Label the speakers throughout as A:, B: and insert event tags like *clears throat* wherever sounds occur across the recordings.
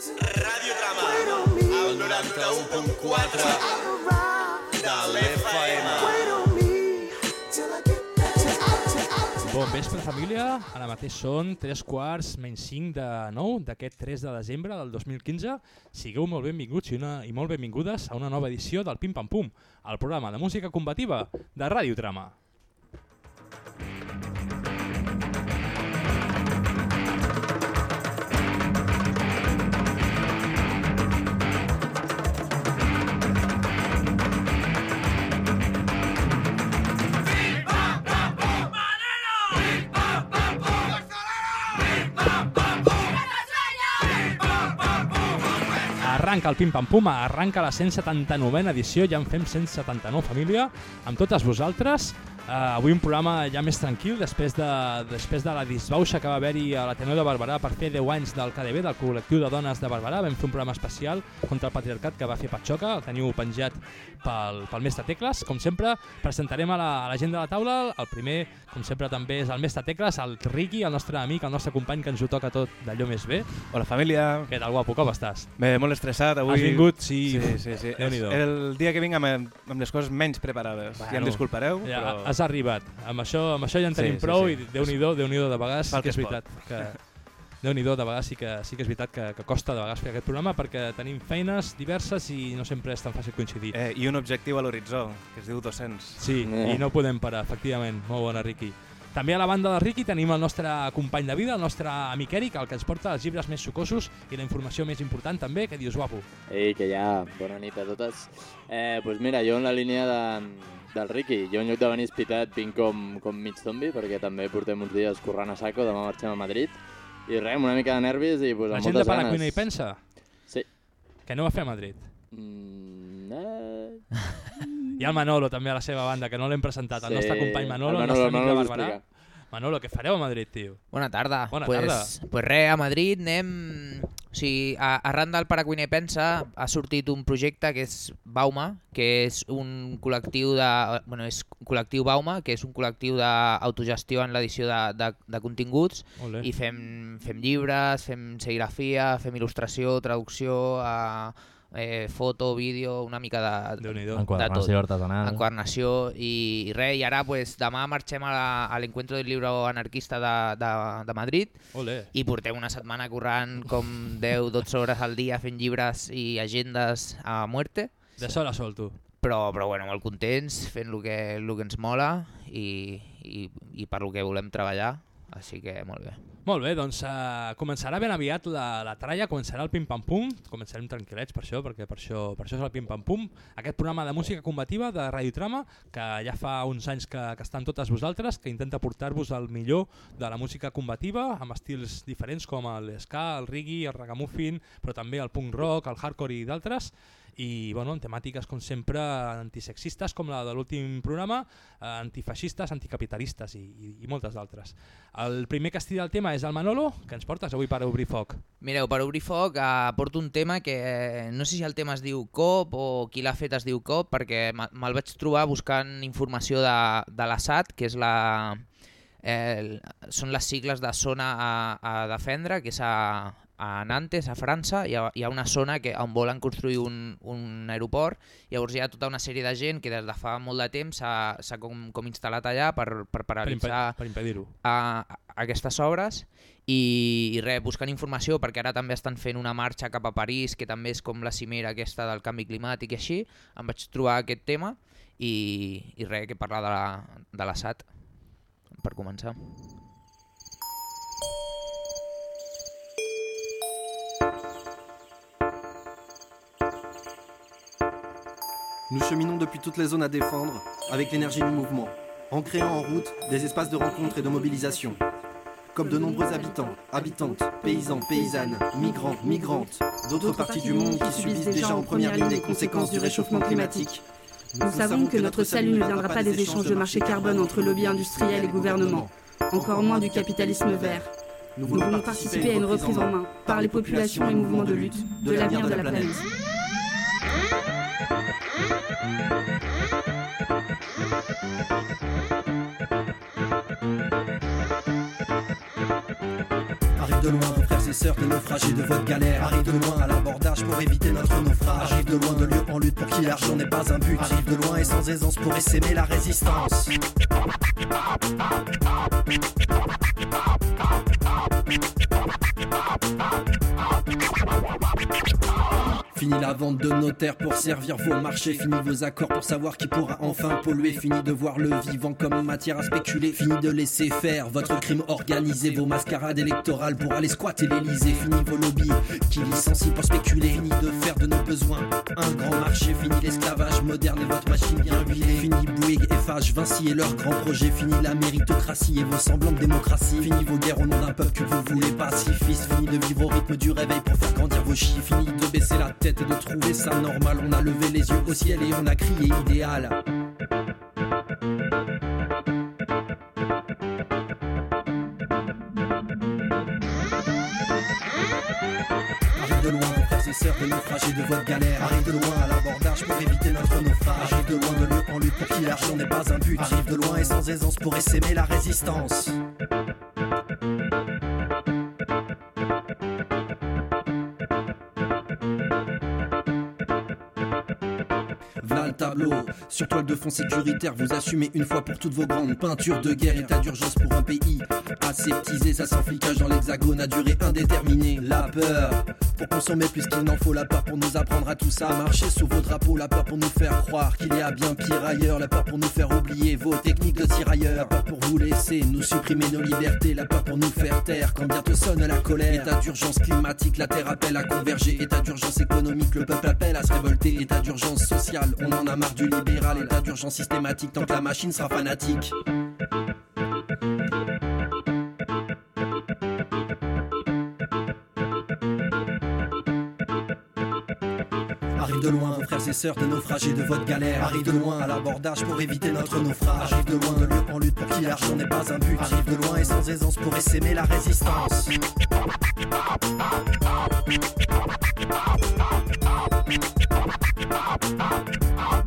A: Radiodrama, al 91.4 de l'FM.
B: Bon vespre, família. Ara mateix són 3 quarts menys 5 de 9 d'aquest 3 de desembre del 2015. Sigueu molt benvinguts i, una, i molt benvingudes a una nova edició del Pim Pam Pum, el programa de música combativa de Ràdio Trama. Arranca el Pim Pam Pum, arranca la 179a edició, ja en fem 179 família, amb totes vosaltres. Uh, avui un programa ja més tranquil, després de, després de la disbauxa que va haver-hi a l'Ateneu de Barberà per fer 10 anys del KDB, del col·lectiu de dones de Barberà. Vam fer un programa especial contra el patriarcat que va fer Patxoca, el teniu penjat pel, pel mestre Tecles. Com sempre, presentarem a la, a la gent de la taula. El primer, com sempre, també és el mestre Tecles, el Riqui, el nostre amic, el nostre company que ens ho toca tot d'allò més bé.
C: Hola família.
B: Què tal, guapo, com estàs?
C: Bé, molt estressat avui.
B: Has vingut? Sí.
C: Sí, sí, sí. *laughs*
B: Déu-n'hi-do.
C: el dia que vinc amb, amb les coses menys preparades.
B: Bueno.
C: ja em disculpareu,
B: Ja,
C: però...
B: Has arribat. Amb això, amb això ja en
C: Sí,
B: tenim
C: sí,
B: prou
C: sí.
B: i Déu-n'hi-do, Déu-n'hi-do de vegades sí que
C: que
B: és
C: pot.
B: veritat que *laughs* Déu-n'hi-do, de vegades sí que, sí que és veritat que, que costa de vegades fer aquest programa perquè tenim feines diverses i no sempre és tan fàcil coincidir.
C: Eh, I un objectiu a l'horitzó, que es diu 200.
B: Sí,
D: Eh.
B: i no podem parar, efectivament. Molt bona, Riqui. També a la banda de Riqui tenim el nostre company de vida, el nostre amic Eric, el que ens porta els llibres més sucosos i la informació més important també. Què dius, guapo?
D: Ei, que ja, bona nit a totes. Eh, pues mira, jo en la línia de, del Ricky, jo en lloc de venir espitat vinc com, com mig zombi, perquè també portem uns dies corrent a saco, demà marxem a Madrid. I res, una mica de nervis i pues,
B: La
D: amb
B: gent de
D: moltes ganes.
B: hi pensa?
D: Sí.
B: Que no va fer a Madrid.
D: Mm, *laughs* eh...
B: Hi ha el Manolo també a la seva banda, que no l'hem presentat. El nostre company Manolo, el,
D: el
B: nostre amic de
D: us
B: Barberà. Manolo, què fareu a Madrid, tio?
E: Bona tarda.
B: Bona
E: pues,
B: tarda.
E: Pues res, a Madrid anem... O sigui, a, arran del Paracuiner Pensa ha sortit un projecte que és Bauma, que és un col·lectiu de... Bueno, és col·lectiu Bauma, que és un col·lectiu d'autogestió en l'edició de, de, de continguts
B: Ole.
E: i fem, fem llibres, fem serigrafia, fem il·lustració, traducció, a, eh, foto, vídeo, una mica de, de tot.
F: Enquadernació artesanal.
E: enquadernació i, i res, i ara pues, demà marxem a la- a l'encuentro del llibre anarquista de, de, de Madrid
B: Ole.
E: i portem una setmana currant com 10-12 hores al dia fent llibres i agendes a muerte,
B: De sol a sol, tu.
E: però, però bueno, molt contents, fent el que, el que ens mola i, i, i per lo que volem treballar, així que molt bé.
B: Molt bé, doncs uh, començarà ben aviat la, la tralla, començarà el pim-pam-pum, començarem tranquil·lets per això, perquè per això, per això és el pim-pam-pum, aquest programa de música combativa de Radiotrama, que ja fa uns anys que, que estan totes vosaltres, que intenta portar-vos el millor de la música combativa, amb estils diferents com el ska, el reggae, el ragamuffin, però també el punk rock, el hardcore i d'altres, i bueno, temàtiques com sempre antisexistes com la de l'últim programa, eh, antifeixistes, anticapitalistes i, i, i moltes d'altres. El primer que estira el tema és el Manolo, que ens portes avui per obrir foc.
E: Mireu, per obrir foc eh, porto un tema que eh, no sé si el tema es diu COP o qui l'ha fet es diu COP perquè me- me'l vaig trobar buscant informació de, de l'ASAT, que és la, eh, són les sigles de zona a, a defendre, que és a, a Nantes, a França, hi ha, hi ha una zona que, on volen construir un, un aeroport, llavors hi ha tota una sèrie de gent que des de fa molt de temps s'ha com, com instal·lat allà per, per
B: Per,
E: paralitzar
B: per impedir-ho.
E: a, a aquestes obres i, i res, buscant informació perquè ara també estan fent una marxa cap a París que també és com la cimera aquesta del canvi climàtic i així, em vaig trobar aquest tema i, i res, que parlar de la, de la SAT per començar.
G: Nous cheminons depuis toutes les zones à défendre avec l'énergie du mouvement, en créant en route des espaces de rencontre et de mobilisation. Comme de nombreux habitants, habitantes, paysans, paysannes, migrants, migrantes, d'autres parties du monde qui subissent déjà en première ligne les conséquences du réchauffement climatique.
H: Nous savons que notre salut ne viendra pas des échanges de marché carbone entre lobbies industriels et gouvernements, encore moins du capitalisme vert.
G: Nous
H: Nous voulons participer à une reprise en main, par les populations et mouvements de lutte, de l'avenir de la planète.
G: Arrive de loin vos frères et sœurs, des naufragés de votre galère. Arrive de loin à l'abordage pour éviter notre naufrage. Arrive de loin de lieu en lutte pour qui l'argent n'est pas un but. Arrive de loin et sans aisance pour essaimer la résistance. Fini la vente de notaires pour servir vos marchés. Fini vos accords pour savoir qui pourra enfin polluer. Fini de voir le vivant comme matière à spéculer. Fini de laisser faire votre crime organisé. Vos mascarades électorales pour aller squatter l'Elysée. Fini vos lobbies qui licencient pour spéculer. Fini de faire de nos besoins un grand marché. Fini l'esclavage moderne et votre machine bien huilée. Fini Bouygues, Eiffage, Vinci et leurs grands projets. Fini la méritocratie et vos semblants de démocratie. Fini vos guerres au nom d'un peuple que vous voulez pacifiste. Fini de vivre au rythme du réveil pour faire grandir vos chiffres. Fini de baisser la tête et de trouver ça normal. On a levé les yeux au ciel et on a crié idéal. Arrive de loin, frères et sœurs, naufragés de votre galère. Arrive de loin à l'abordage pour éviter notre naufrage. Arrive de loin de lieu en lutte pour qui l'argent n'est pas un but. Arrive de loin et sans aisance pour essaimer la résistance. Sur toile de fond sécuritaire, vous assumez une fois pour toutes vos grandes peintures de guerre. État d'urgence pour un pays aseptisé, ça sans flicage dans l'hexagone à durée indéterminée. La peur pour consommer plus qu'il n'en faut, la peur pour nous apprendre à tout ça, marcher sous vos drapeaux, la peur pour nous faire croire qu'il y a bien pire ailleurs, la peur pour nous faire oublier vos techniques de tirailleurs, la peur pour vous laisser nous supprimer nos libertés, la peur pour nous faire taire quand bientôt sonne la colère. État d'urgence climatique, la terre appelle à converger. État d'urgence économique, le peuple appelle à se révolter. État d'urgence sociale, on en a marre du libéral. État d'urgence systématique, tant que la machine sera fanatique. Arrive de loin, frères et sœurs, des naufragés de votre galère. Arrive de loin à l'abordage pour éviter notre naufrage. Arrive de loin de lieu en lutte pour qui l'argent n'est pas un but. Arrive de loin et sans aisance pour essaimer la résistance.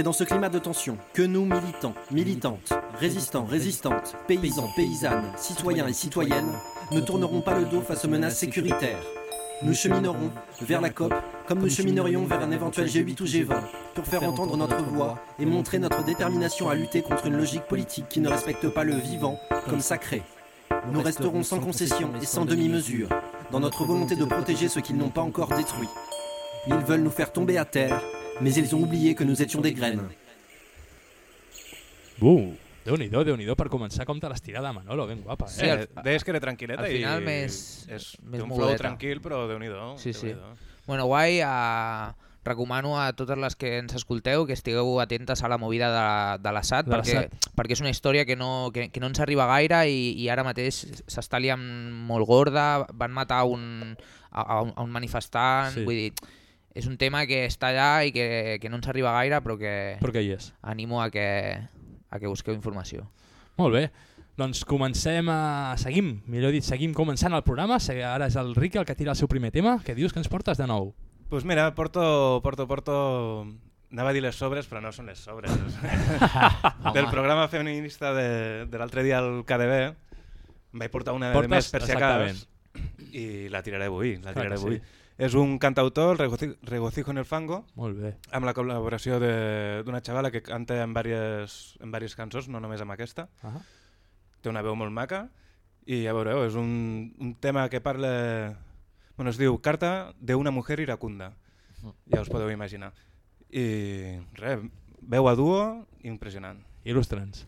G: C'est dans ce climat de tension que nous, militants, militantes, résistants, résistantes, paysans, paysannes, citoyens et citoyennes, ne tournerons pas le dos face aux menaces sécuritaires. Nous cheminerons vers la COP comme nous cheminerions vers un éventuel G8 ou G20 pour faire entendre notre voix et montrer notre détermination à lutter contre une logique politique qui ne respecte pas le vivant comme sacré. Nous resterons sans concession et sans demi-mesure dans notre volonté de protéger ce qu'ils n'ont pas encore détruit. Ils veulent nous faire tomber à terre, mais ils ont oublié que nous étions des graines.
B: Uh, Déu-n'hi-do, déu nhi déu per començar com te l'has tirada, Manolo, ben guapa.
E: Sí,
B: Eh?
E: al-
C: Eh, deies que era tranquil·leta
E: al
C: i
E: final més-
C: és,
E: més
C: té un flow tranquil, però déu-n'hi-do.
E: Sí, sí.
C: Déu-n'hi-do.
E: Bueno, guai, uh, recomano a totes les que ens escolteu que estigueu atentes a la movida de, de l'ASAT
B: De
E: perquè,
B: l'Assad.
E: perquè és una història que no, que, que no ens arriba gaire i, i ara mateix s'està liant molt gorda, van matar un, a, a un, a un manifestant,
B: Sí.
E: vull dir, és un tema que està allà i que, que no ens arriba gaire però que
B: Però que hi és.
E: animo a que, a que busqueu informació.
B: Molt bé. Doncs comencem a... Seguim, millor dit, seguim començant el programa. Ara és el Ricky el que tira el seu primer tema. Què dius que ens portes de nou?
C: pues mira, porto, porto, porto... Anava a dir les sobres, però no són les sobres. *laughs* Del programa feminista de, de l'altre dia al KDB em vaig portar una de
B: Portes-
C: més per si acas i la tiraré avui. La tiraré avui.
B: sí.
C: És un cantautor, Regocijo, Regocijo en el Fango,
B: Molt bé.
C: amb la col·laboració de- d'una xavala que canta en diverses, en diverses cançons, no només amb aquesta.
B: Ah.
C: Té una veu molt maca i ja veureu, és un, un tema que parla... Bueno, es diu Carta de una mujer iracunda. Ja us podeu imaginar. I res, veu a duo, impressionant.
B: Il·lustra'ns.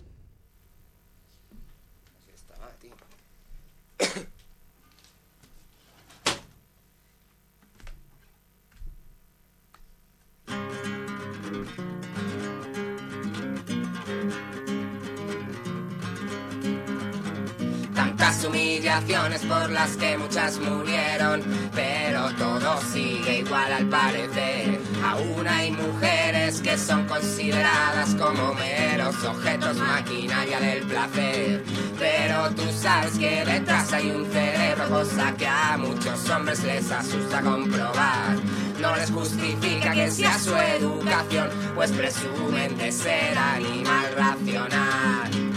F: Humillaciones por las que muchas murieron, pero todo sigue igual al parecer. Aún hay mujeres que son consideradas como meros objetos maquinaria del placer. Pero tú sabes que detrás hay un cerebro, cosa que a muchos hombres les asusta comprobar. No les justifica que sea su educación, pues presumen de ser animal racional.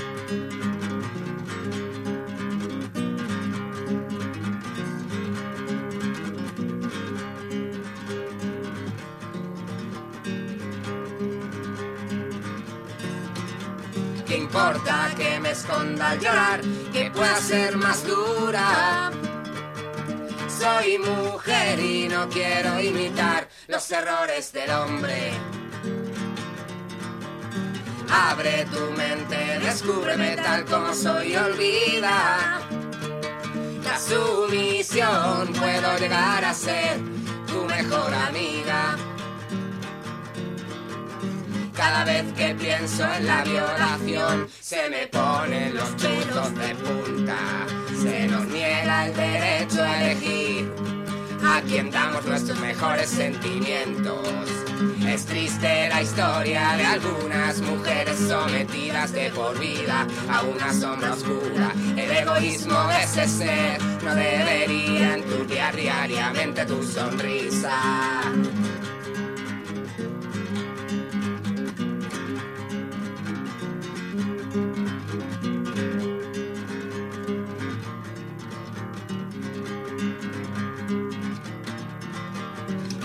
F: Importa que me esconda al llorar? Que pueda ser más dura. Soy mujer y no quiero imitar los errores del hombre. Abre tu mente, descúbreme tal como soy olvida. La sumisión puedo llegar a ser tu mejor amiga. Cada vez que pienso en la violación, se me ponen los chuzos de punta. Se nos niega el derecho a elegir a quien damos nuestros mejores sentimientos. Es triste la historia de algunas mujeres sometidas de por vida a una sombra oscura. El egoísmo de ese ser no debería enturbiar diariamente tu sonrisa.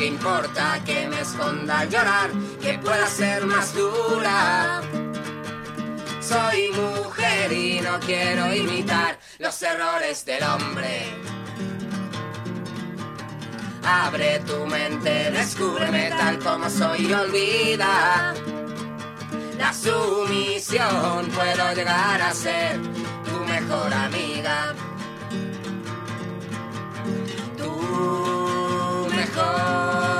F: ¿Qué importa que me esconda llorar? Que pueda ser más dura. Soy mujer y no quiero imitar los errores del hombre. Abre tu mente, descúbreme tal como soy y olvida. La sumisión puedo llegar a ser tu mejor amiga. Tu gone.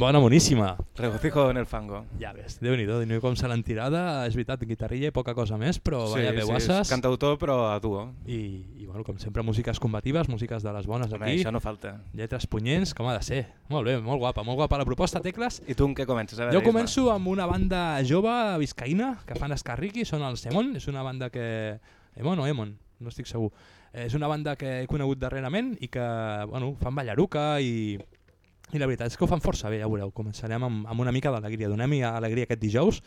B: Bona, boníssima.
C: Regocijo en el fango.
B: Ja ves, Déu-n'hi-do, déu com se l'han tirada. És veritat, guitarrilla i poca cosa més, però sí, vaya veuasses.
C: és cantautor però a duo.
B: I, I, bueno, com sempre, músiques combatives, músiques de les bones
C: Home,
B: aquí.
C: això no falta.
B: Lletres punyents, com ha de ser. Molt bé, molt guapa, molt guapa la proposta, Tecles.
C: I tu en què comences? A veure,
B: Jo començo amb una banda jove viscaïna que fan escarriqui, són els Emon, és una banda que... Emon o Emon? No estic segur. Eh, És una banda que he conegut darrerament i que bueno, fan ballaruca i, i la veritat és que ho fan força bé, ja veureu. Començarem amb, amb una mica d'alegria. Donem-hi alegria aquest dijous.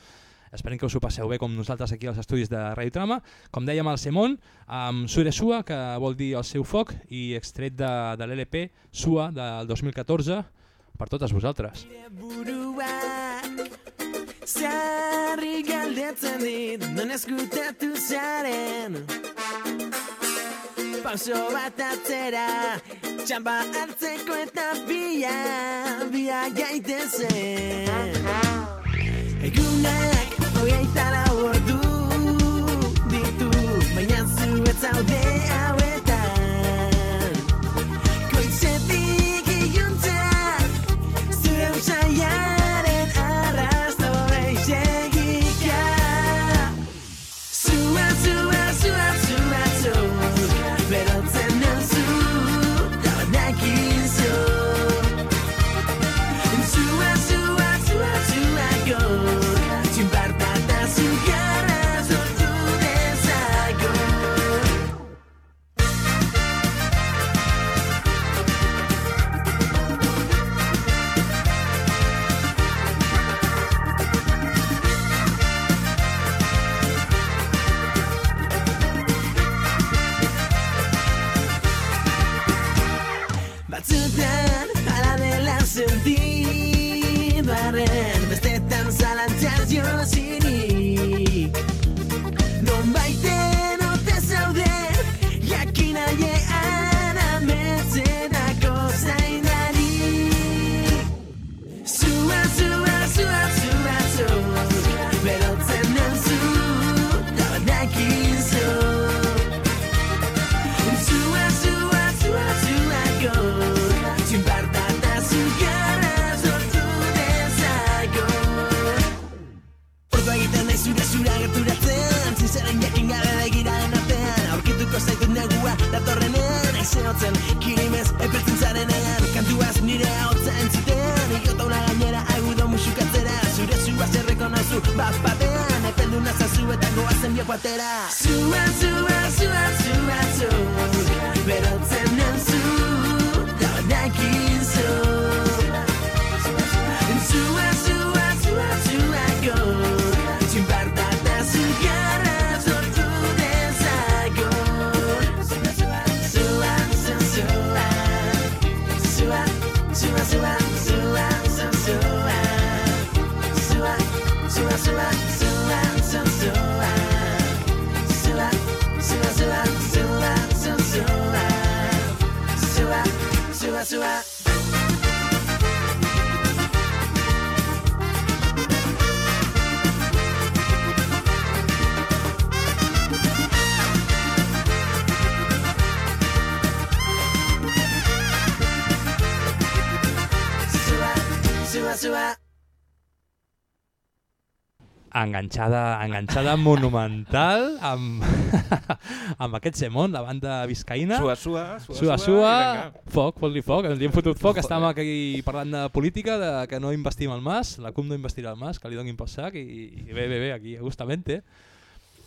B: Esperem que us ho passeu bé com nosaltres aquí als estudis de Radio Trama. Com dèiem al Semon, amb Suresua, que vol dir el seu foc, i extret de, de l'LP Sua del 2014 per totes vosaltres.
I: galdetzen dit Non eskutatu zaren Pauso bat atzera Txamba hartzeko yay dancing. Hey, good night.
B: Enganxada, enganxada *laughs* monumental amb, *laughs* amb aquest Semon, la banda viscaïna.
C: Sua, sua, sua,
B: Sua,
C: sua,
B: foc, fot-li foc, ens hi hem fotut foc, estàvem aquí parlant de política, de que no investim el Mas, la CUP no investirà el Mas, que li donin pel sac, i, i bé, bé, bé, aquí, justament,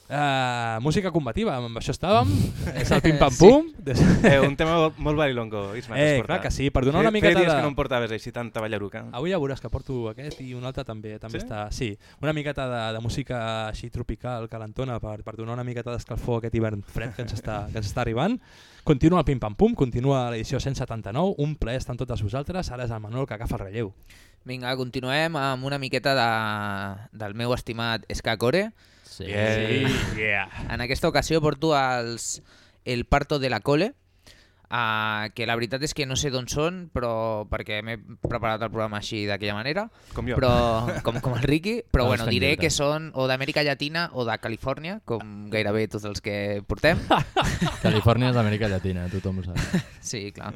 B: Uh, música combativa, amb això estàvem, *laughs* és el pim-pam-pum. Sí.
C: Eh, un tema molt, barilongo, Isma,
B: Eh, clar que sí, per donar una miqueta
C: Feia dies
B: de-
C: que no em portaves així tanta ballaruca.
B: Avui ja veuràs que porto aquest i un altre també també
C: Sí?
B: està... Sí, una miqueta de, de música així tropical, calentona, per, per donar una miqueta d'escalfor a aquest hivern fred que ens està, que ens està arribant. Continua el Pim Pam Pum, continua l'edició 179, un ple estan totes vosaltres, ara és el Manol que agafa el relleu.
E: Vinga, continuem amb una miqueta de, del meu estimat Ska Core.
J: Sí.
C: Bien.
B: yeah.
E: En aquesta ocasió porto els El parto de la cole, uh, que la veritat és que no sé d'on són, però perquè m'he preparat el programa així d'aquella manera,
C: Com jo.
E: però, com, com el Ricky, però
J: Todos
E: bueno, diré
J: lliures.
E: que són o d'Amèrica Llatina o de Califòrnia, com gairebé tots els que portem. *laughs*
J: Califòrnia és Amèrica Llatina, tothom ho sap. *laughs*
E: Sí, clar.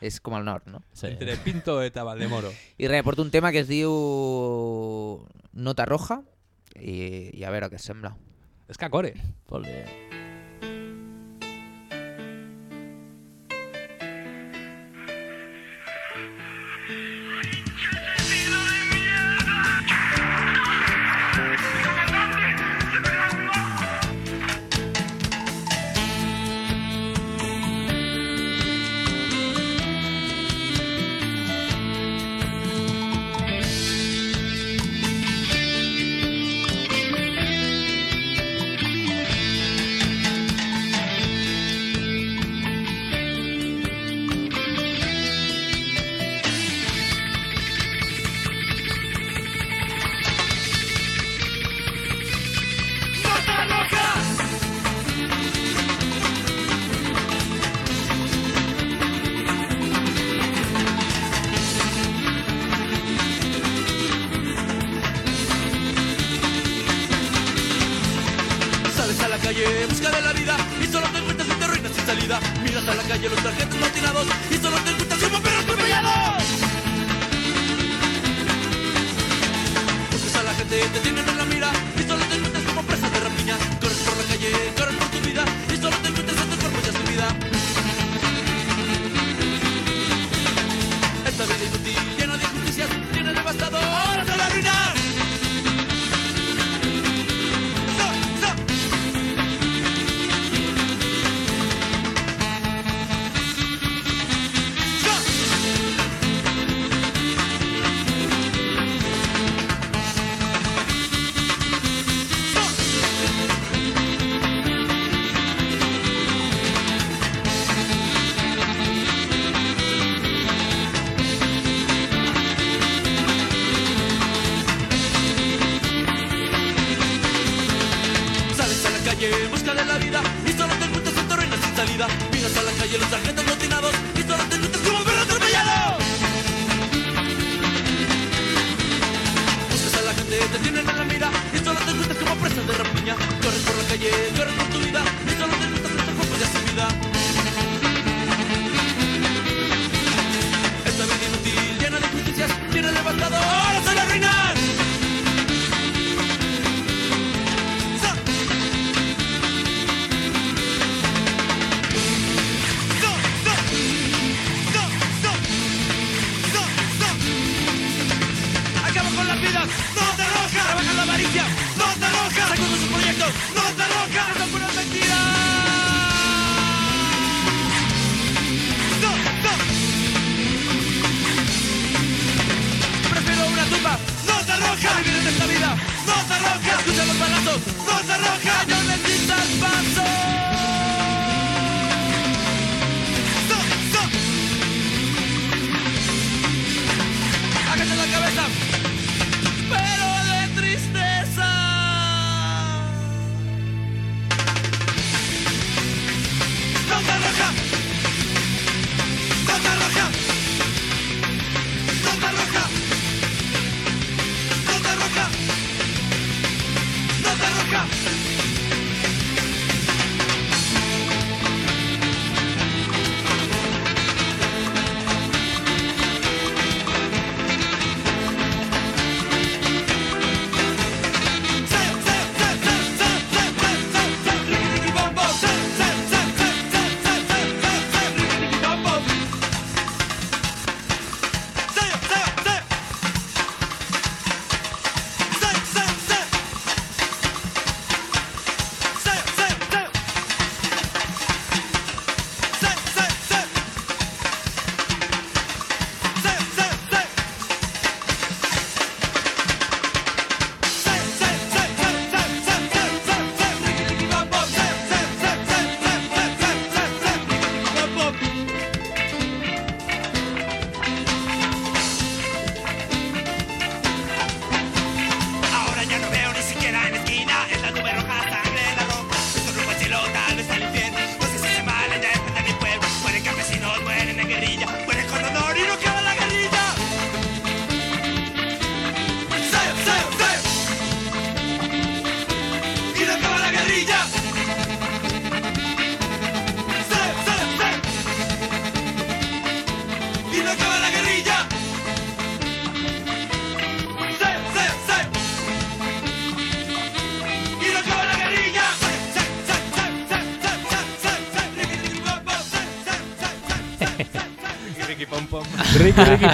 E: És com el nord, no?
J: Sí.
B: Entre Pinto eta Valdemoro.
E: I res, porto un tema que es diu Nota Roja i, i a veure què sembla.
B: És que core.
J: Ole.
A: Sales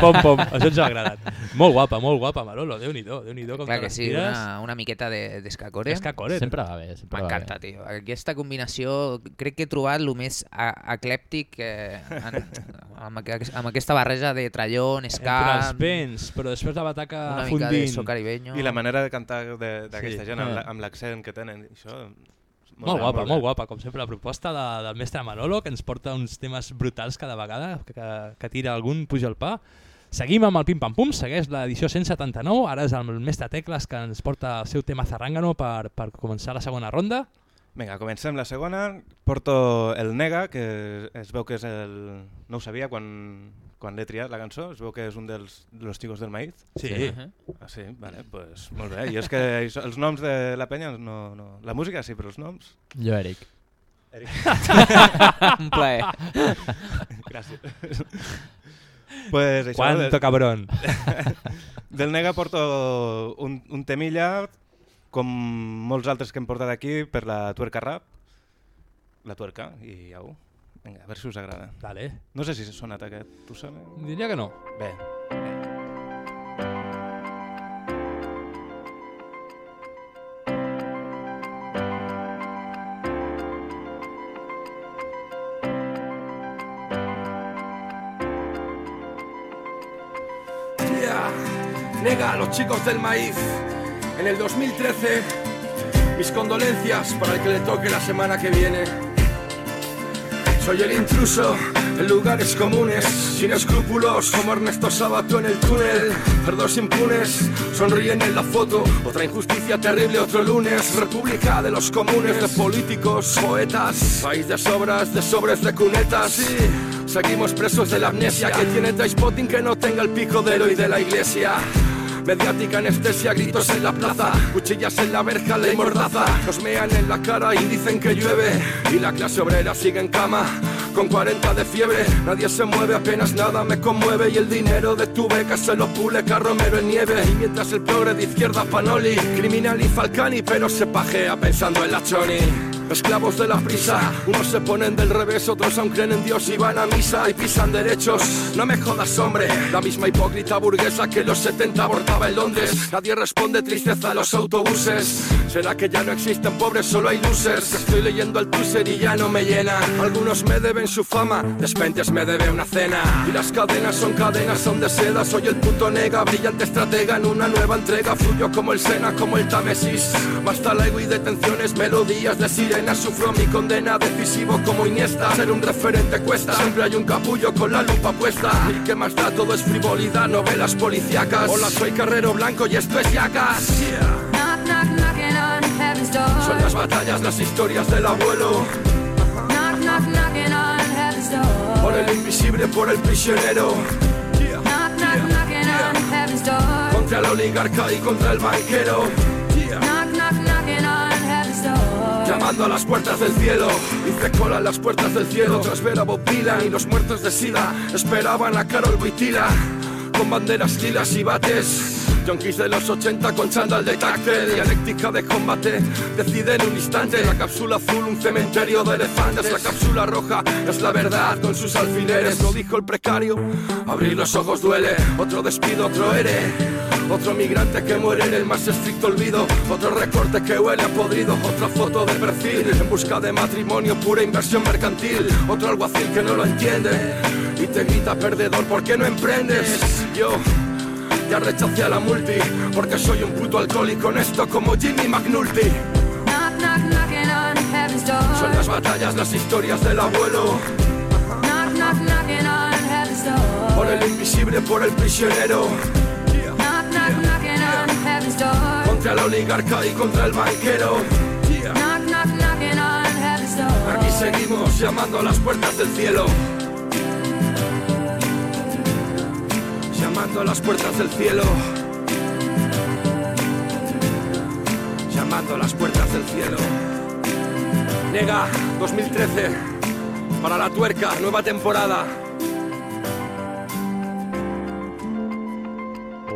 C: pom, pom.
B: Això ens ha agradat. Molt guapa, molt guapa, Manolo. Déu-n'hi-do, Déu-n'hi-do com
E: Clar que sí, una, una miqueta de- d'escacore.
B: Escacore.
J: Sempre va bé, sempre va bé.
E: M'encanta, tio. Aquesta combinació crec que he trobat el més eclèptic eh, en, amb, amb aquesta barreja de trallón,
B: Entre
E: ska...
B: els vents, però després la bataca
E: una mica de
B: fundint.
E: so caribeño.
C: I la manera de cantar de- d'aquesta
B: Sí.
C: gent, amb la- amb l'accent que tenen, això...
B: Molt
C: bé,
B: guapa,
C: bé.
B: molt guapa, com sempre la proposta de, del mestre Manolo, que ens porta uns temes brutals cada vegada, que, que, que tira algun puja al pa. Seguim amb el Pim Pam Pum, segueix l'edició 179, ara és el mestre Tecles que ens porta el seu tema zarrangano per, per començar la segona ronda.
C: Vinga, comencem la segona. Porto el Nega, que es veu que és el... No ho sabia quan, quan l'he triat, la cançó. Es veu que és un dels de los chicos del maíz.
B: Sí.
C: Ah, sí? Vale, pues, molt bé. I és que els noms de la penya, no, no. la música sí, però els noms...
J: Jo, Eric.
C: Eric. *laughs*
E: Un plaer.
C: Gràcies. Pues això,
B: Quanto
C: del-
B: cabrón. *laughs*
C: Del Nega porto un, un temilla, com molts altres que hem portat aquí, per la tuerca rap. La tuerca, i au. Vinga, a veure si us agrada.
B: Dale.
C: No sé si s'ha sonat aquest, tu sona?
B: Diria que no.
C: Bé.
K: Nega a los chicos del maíz. En el 2013, mis condolencias para el que le toque la semana que viene. Soy el intruso en lugares comunes, sin escrúpulos, como Ernesto Sabato en el túnel. Cerdos impunes, sonríen en la foto. Otra injusticia terrible otro lunes. República de los comunes, de políticos, poetas. País de sobras, de sobres de cunetas. Sí, seguimos presos de la amnesia que tiene Spotting que no tenga el pico de y de la iglesia. Mediática anestesia, gritos en la plaza, cuchillas en la verja, ley mordaza. Nos mean en la cara y dicen que llueve. Y la clase obrera sigue en cama, con 40 de fiebre. Nadie se mueve, apenas nada me conmueve. Y el dinero de tu beca se lo pule Carromero en nieve. Y mientras el progre de izquierda Panoli criminaliza al cani, pero se pajea pensando en la choni. Esclavos de la prisa, unos se ponen del revés, otros aún creen en Dios y van a misa y pisan derechos. No me jodas, hombre, la misma hipócrita burguesa que en los 70 abortaba en Londres. Nadie responde tristeza a los autobuses. ¿Será que ya no existen pobres, solo hay losers? Estoy leyendo el tuser y ya no me llena. Algunos me deben su fama, Despentes me debe una cena. Y las cadenas son cadenas, son de seda. Soy el puto nega, brillante estratega en una nueva entrega. Fluyo como el Sena, como el Támesis. Basta la y detenciones, melodías de sirena. Sufro mi condena, decisivo como Iniesta. Ser un referente cuesta, siempre hay un capullo con la lupa puesta. Y que más da, todo es frivolidad, novelas policíacas. Hola, soy Carrero Blanco y esto es Yacas.
L: Knock, knock, door.
K: Son las batallas, las historias del abuelo.
L: Knock, knock, knocking on heaven's door.
K: Por el invisible, por el prisionero. Contra la oligarca y contra el banquero. Llamando a las puertas del cielo. Hice cola las puertas del cielo. Tras ver a Bob Dylan y los muertos de sida. Esperaban a Carol Boitila. Con banderas lilas y bates. Junkies de los 80 con chándal de táctil Dialéctica de combate. Decide en un instante La cápsula azul, un cementerio de elefantes. La cápsula roja es la verdad con sus alfileres Lo dijo el precario. Abrir los ojos duele Otro despido, otro ere. Otro migrante que muere en el más estricto olvido. Otro recorte que huele a podrido. Otra foto de perfil En busca de matrimonio, pura inversión mercantil. Otro alguacil que no lo entiende Y te grita perdedor, ¿por qué no emprendes? Yo ya rechacé a la multi Porque soy un puto alcohólico honesto como Jimmy McNulty
L: Knock, knock, knocking on heaven's door.
K: Son las batallas, las historias del abuelo
L: Knock, knock, knocking on heaven's door.
K: Por el invisible, por el prisionero
L: Knock, knock, knocking on heaven's door.
K: Contra la oligarca y contra el banquero
L: Knock, knock, knocking on heaven's door.
K: Aquí seguimos llamando a las puertas del cielo Llamando a las puertas del cielo. Llamando a las puertas del cielo. Nega 2013 Para la tuerca, nueva temporada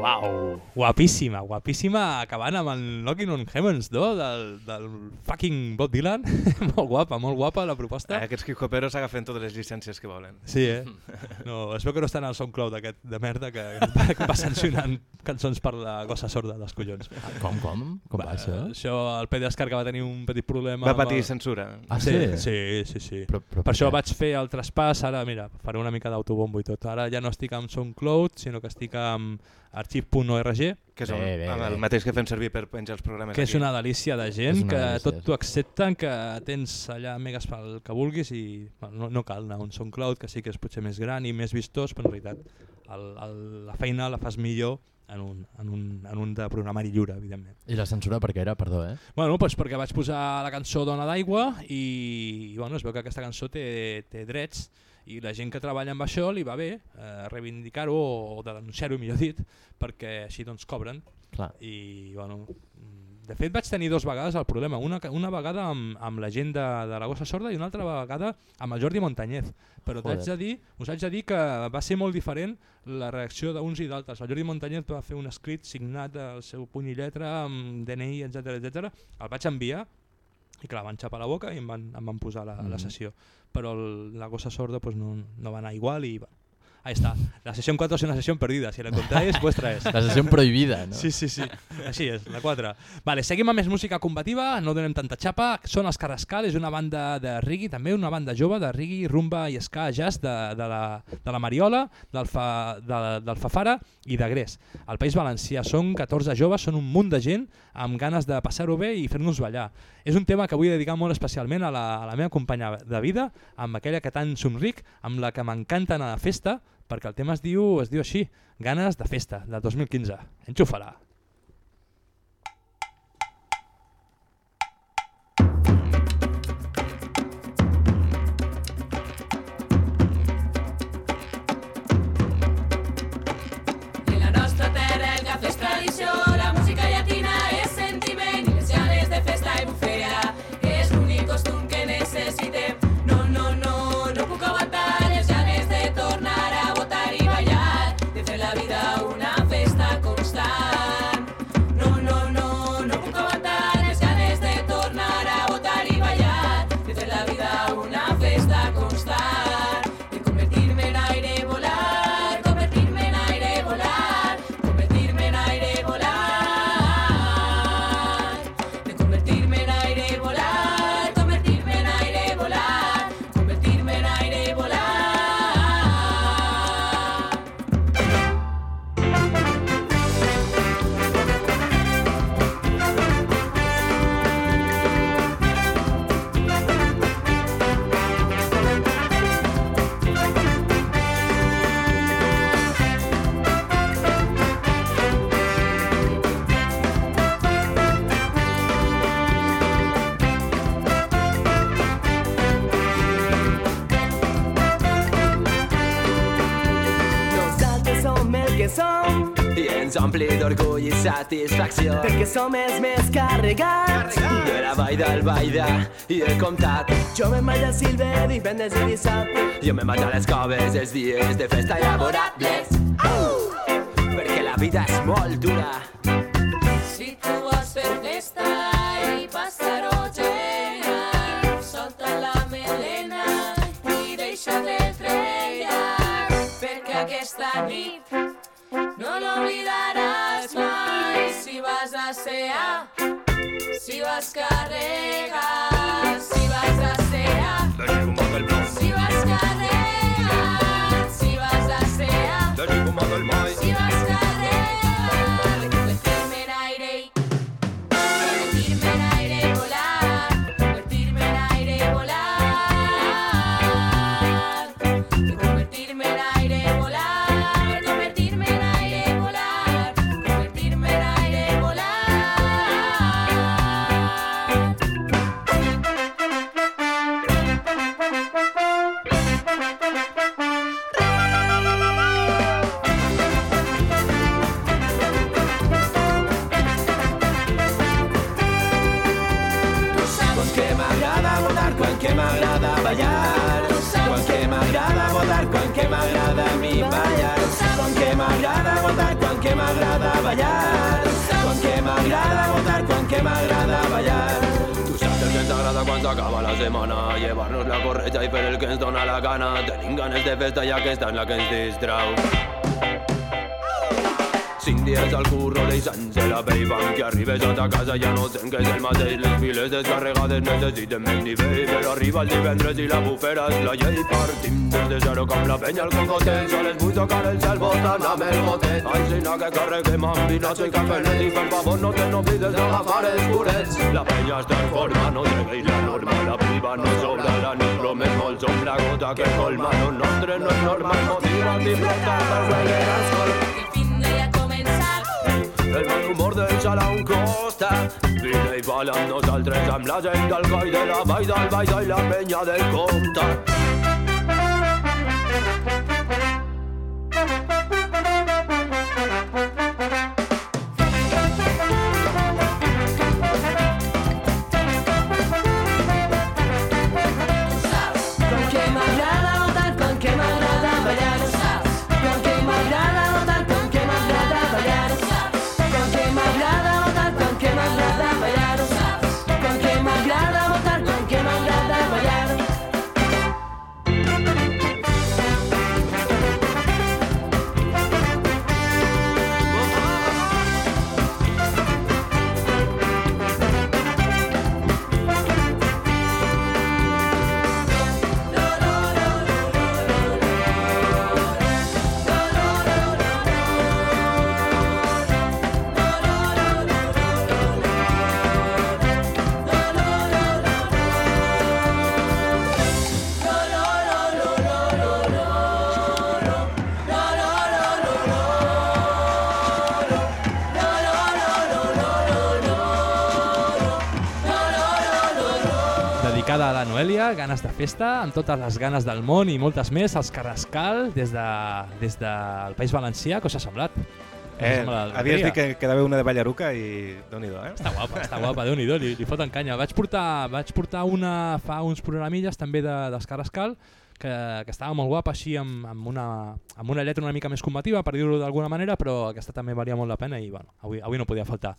B: Uau, guapíssima, guapíssima, acabant amb el Knocking on Heaven's Door del, del fucking Bob Dylan. *laughs* molt guapa, molt guapa la proposta.
C: Eh, aquests hip-hoperos agafen totes les llicències que volen.
B: Sí, eh? No, es veu que no estan al SoundCloud aquest de merda que, *laughs* que va sancionant cançons per la gossa sorda dels collons.
J: Com, com? Com va, això?
B: Això, el PDScar que va tenir un petit problema...
C: Va patir
B: el-
C: censura.
J: Ah,
B: sí?
J: sí?
B: Sí, sí, sí.
J: Però- però
B: per
J: per
B: això
J: què?
B: vaig fer el traspàs, ara, mira, faré una mica d'autobombo i tot. Ara ja no estic amb SoundCloud, sinó que estic amb arxiv.org,
C: Que és el,
J: Bé, bé,
C: el
J: bé.
C: mateix que fem servir per penjar els programes
B: que és
C: aquí.
B: una delícia de
J: És
B: gent, que
J: delícia,
B: tot t'ho accepten, que tens allà megas pel que vulguis i bueno, no, no cal anar a un SoundCloud, que sí que és potser més gran i més vistós, però en realitat el, el, la feina la fas millor en un, en un, en un de programari lliure, evidentment.
J: I la censura per què era? Perdó, eh?
B: Bueno, doncs perquè vaig posar la cançó Dona d'aigua i, i bueno, es veu que aquesta cançó té, té drets i la gent que treballa amb això li va bé eh, reivindicar-ho o denunciar-ho, millor dit, perquè així doncs cobren
J: Clar.
B: i bueno, de fet vaig tenir dues vegades el problema, una, una vegada amb, amb la gent de, de la Gossa Sorda i una altra vegada amb el Jordi Montañez però t'haig de dir, us haig de dir que va ser molt diferent la reacció d'uns i d'altres. El Jordi Montañez va fer un escrit signat del seu puny i lletra amb DNI, etc etc. El vaig enviar i clar, van xapar la boca i em van, em van posar la, la
J: Mhm.
B: sessió. Però el, la gossa sorda pues, no, no va anar igual i va. Ahí está. La sesión 4 es una sesión perdida. Si la encontráis, vuestra *laughs* es.
J: La sessió prohibida, no?
B: Sí, sí, sí. Així és, la 4. Vale, seguim amb més música combativa, no donem tanta xapa. Són els Carrascal, és una banda de reggae, també una banda jove de reggae, rumba i ska jazz de, de, la, de la Mariola, del, fa, de, del Fafara i de Gres. Al País Valencià són 14 joves, són un munt de gent amb ganes de passar-ho bé i fer-nos ballar. És un tema que vull dedicar molt especialment a la, a la meva companya de vida, amb aquella que tant somric, amb la que m'encanta anar a festa, perquè el tema es diu, es diu així, Ganes de festa, del 2015. Enxufa-la.
M: Satisfacció
I: perquè som els més carregats.
M: de la vall d'Albaida i el comtat.
I: Jo me'n vaig a Silver divendres i dissabte.
M: Jo me'n vaig a les coves els dies de festa laborables. Au! Perquè la vida és molt dura.
N: Si tu vas fer festa i passar ojena, solta la melena i deixa de perquè aquesta nit vas carregar, si vas a sear, si vas carregar,
M: m'agrada votar, quan que m'agrada ballar. Quan que m'agrada votar, quan que m'agrada ballar. Tu que ens agrada quan s'acaba la setmana Llevar-nos la corretja i fer el que ens dona la gana Tenim ganes de festa i aquesta és la que ens distrau dies al curro deixant-se la pell Van que arribes a ta casa ja no sent que és el mateix Les files descarregades necessiten més nivell Però arriba el divendres i la bufera és la llei Partim des de zero com la penya al cocotet A les vuit tocar el cel voltant amb el motet Ai, sinó que carreguem amb vinatge i cafelet I per favor no te n'oblides d'agafar els curets. La penya en forma, no segueix la norma La piba no sobra la nit, més molt som la gota que colma. Lo nostre no és normal, motiva i flota per alcohol
N: el
M: mal humor deixa-la a un costat Vine i balla amb nosaltres amb la gent del coll de la vall del Baix i la penya del comtat
B: ganes de festa, amb totes les ganes del món i moltes més, als Carrascal, des, de, des del País Valencià, què us ha semblat?
C: Eh, havies dit que quedava una de Ballaruca i déu-n'hi-do, eh?
B: Està guapa, està guapa, déu-n'hi-do, li, li foten canya. Vaig portar, vaig portar una fa uns programilles també de, dels Carrascal, que, que estava molt guapa així amb, amb, una, amb una lletra una mica més combativa, per dir-ho d'alguna manera, però aquesta també valia molt la pena i bueno, avui, avui no podia faltar.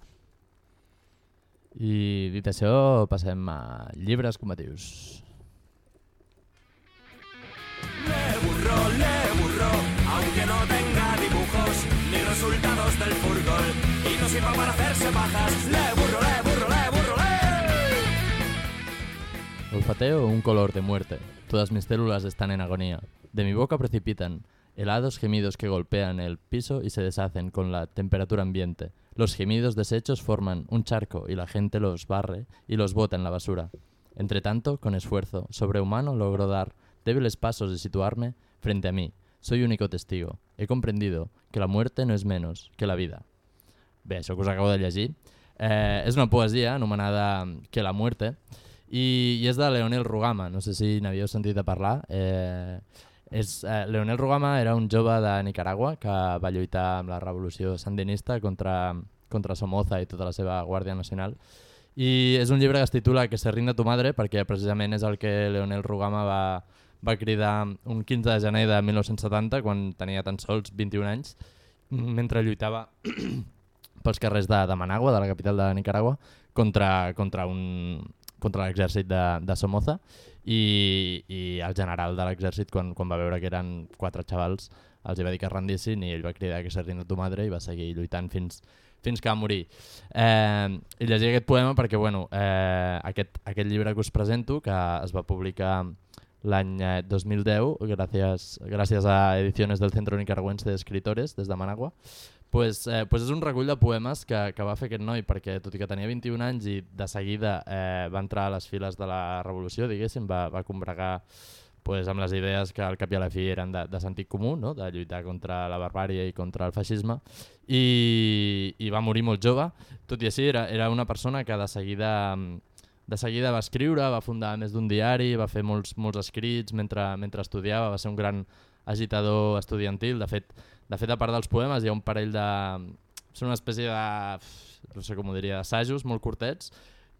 J: I dit això, passem a llibres combatius.
O: Le burro, aunque no tenga dibujos ni resultados del fútbol y no sirva para hacerse pajas. Le burro, le burro, le burro, le.
J: Olfateo un color de muerte. Todas mis células están en agonía. De mi boca precipitan helados gemidos que golpean el piso y se deshacen con la temperatura ambiente. Los gemidos deshechos forman un charco y la gente los barre y los bota en la basura. Entre tanto, con esfuerzo sobrehumano logro dar débiles pasos y situarme frente a mí. Soy único testigo. He comprendido que la muerte no es menos que la vida. Bé, això que us acabo de llegir. Eh, és una poesia anomenada Que la muerte i, i és de Leonel Rugama, no sé si n'havíeu sentit a parlar. Eh, És, eh, Leonel Rugama era un jove de Nicaragua que va lluitar amb la revolució sandinista contra, contra Somoza i tota la seva Guàrdia Nacional. I és un llibre que es titula Que se rinda tu madre perquè precisament és el que Leonel Rugama va, va cridar un 15 de gener de 1970 quan tenia tan sols 21 anys mentre lluitava *clears throat* pels carrers de, de Managua, de la capital de Nicaragua, contra, contra, un, contra l'exèrcit de, de Somoza i, i el general de l'exèrcit quan, quan va veure que eren quatre xavals els va dir que rendissin i ell va cridar que se rinda tu madre i va seguir lluitant fins, fins que va morir. Eh, I llegir aquest poema perquè bueno, eh, aquest, aquest llibre que us presento, que es va publicar l'any eh, 2010 gràcies, gràcies a Ediciones del Centro Nicaragüense de Escritores des de Managua, pues, eh, pues és un recull de poemes que, que va fer aquest noi perquè tot i que tenia 21 anys i de seguida eh, va entrar a les files de la revolució, diguéssim, va, va combregar pues, amb les idees que al cap i a la fi eren de, de sentit comú, no? de lluitar contra la barbària i contra el feixisme, i, i va morir molt jove. Tot i així, era, era una persona que de seguida, de seguida va escriure, va fundar més d'un diari, va fer molts, molts escrits mentre, mentre estudiava, va ser un gran agitador estudiantil. De fet, de fet, a part dels poemes, hi ha un parell de... Són una espècie de... no sé com ho diria, d'assajos molt curtets,